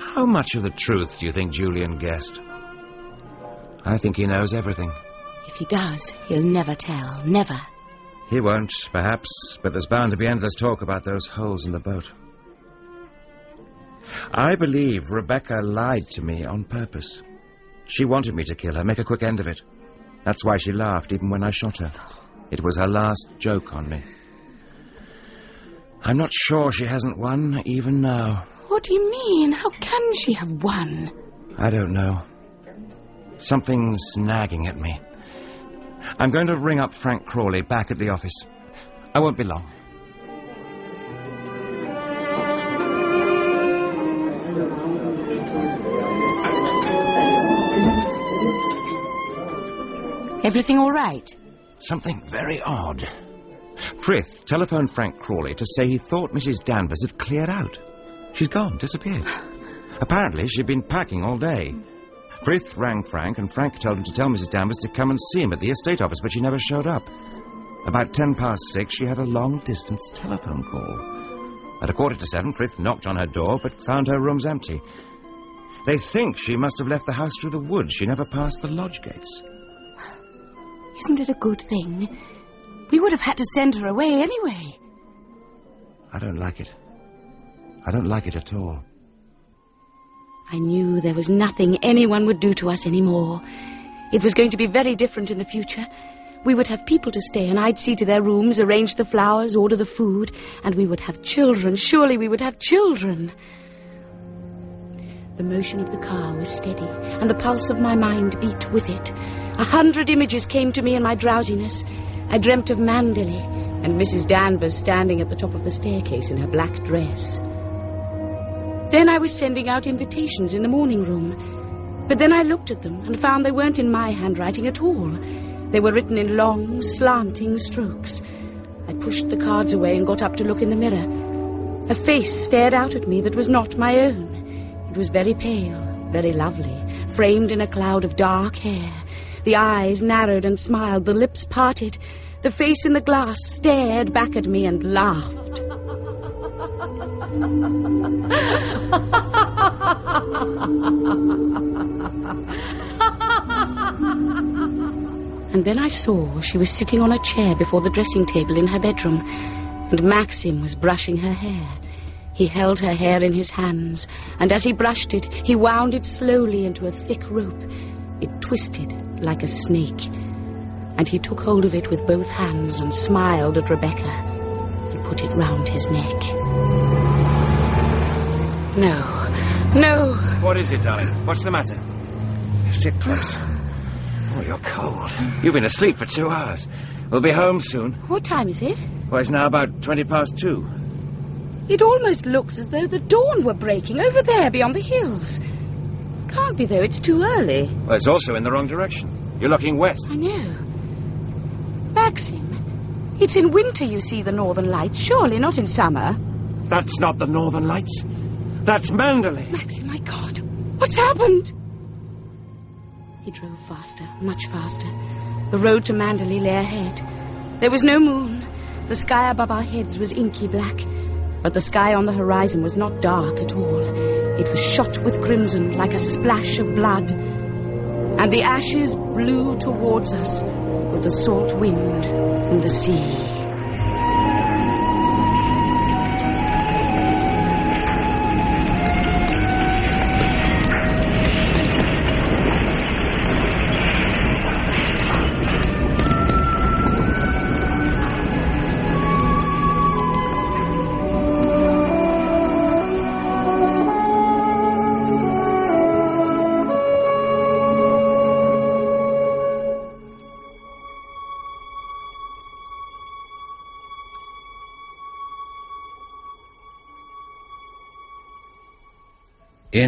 How much of the truth do you think Julian guessed? I think he knows everything. If he does, he'll never tell. Never. He won't, perhaps, but there's bound to be endless talk about those holes in the boat. I believe Rebecca lied to me on purpose. She wanted me to kill her, make a quick end of it. That's why she laughed even when I shot her. It was her last joke on me. I'm not sure she hasn't won, even now. What do you mean? How can she have won? I don't know. Something's nagging at me. I'm going to ring up Frank Crawley back at the office. I won't be long. Everything all right? Something very odd. Frith telephoned Frank Crawley to say he thought Mrs. Danvers had cleared out. She's gone, disappeared. Apparently, she'd been packing all day. Frith rang Frank, and Frank told him to tell Mrs. Danvers to come and see him at the estate office, but she never showed up. About ten past six, she had a long distance telephone call. At a quarter to seven, Frith knocked on her door, but found her rooms empty. They think she must have left the house through the woods. She never passed the lodge gates. Isn't it a good thing? We would have had to send her away anyway. I don't like it. I don't like it at all. I knew there was nothing anyone would do to us anymore. It was going to be very different in the future. We would have people to stay, and I'd see to their rooms, arrange the flowers, order the food, and we would have children. Surely we would have children. The motion of the car was steady, and the pulse of my mind beat with it. A hundred images came to me in my drowsiness. I dreamt of Manderley and Mrs. Danvers standing at the top of the staircase in her black dress. Then I was sending out invitations in the morning room. But then I looked at them and found they weren't in my handwriting at all. They were written in long, slanting strokes. I pushed the cards away and got up to look in the mirror. A face stared out at me that was not my own. It was very pale, very lovely, framed in a cloud of dark hair. The eyes narrowed and smiled, the lips parted. The face in the glass stared back at me and laughed. And then I saw she was sitting on a chair before the dressing table in her bedroom, and Maxim was brushing her hair. He held her hair in his hands, and as he brushed it, he wound it slowly into a thick rope. It twisted like a snake, and he took hold of it with both hands and smiled at Rebecca. He put it round his neck. No, no. What is it, darling? What's the matter? Sit close. Oh, you're cold. You've been asleep for two hours. We'll be home soon. What time is it? Well, it's now about twenty past two. It almost looks as though the dawn were breaking over there beyond the hills. Can't be, though. It's too early. Well, it's also in the wrong direction. You're looking west. I know. Maxim, it's in winter you see the northern lights, surely not in summer. That's not the northern lights. That's Manderley. Maxim, my God, what's happened? He drove faster, much faster. The road to Manderley lay ahead. There was no moon. The sky above our heads was inky black. But the sky on the horizon was not dark at all. It was shot with crimson like a splash of blood. And the ashes blew towards us the salt wind and the sea.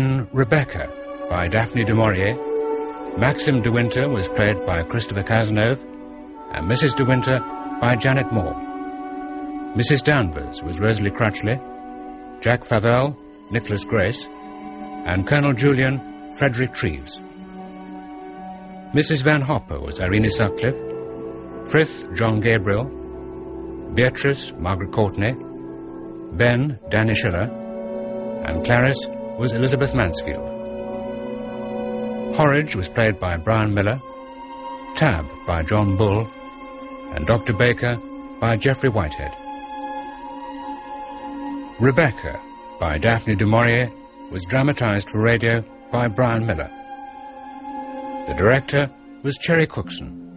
In Rebecca by Daphne du Maurier, Maxim de Winter was played by Christopher Cazenove and Mrs. de Winter by Janet Moore. Mrs. Danvers was Rosalie Crutchley, Jack Favell, Nicholas Grace, and Colonel Julian Frederick Treves. Mrs. Van Hopper was Irene Sutcliffe, Frith John Gabriel, Beatrice Margaret Courtney, Ben Danny Schiller, and Clarice was Elizabeth Mansfield. Horridge was played by Brian Miller, Tabb by John Bull, and Dr. Baker by Geoffrey Whitehead. Rebecca by Daphne du Maurier was dramatized for radio by Brian Miller. The director was Cherry Cookson.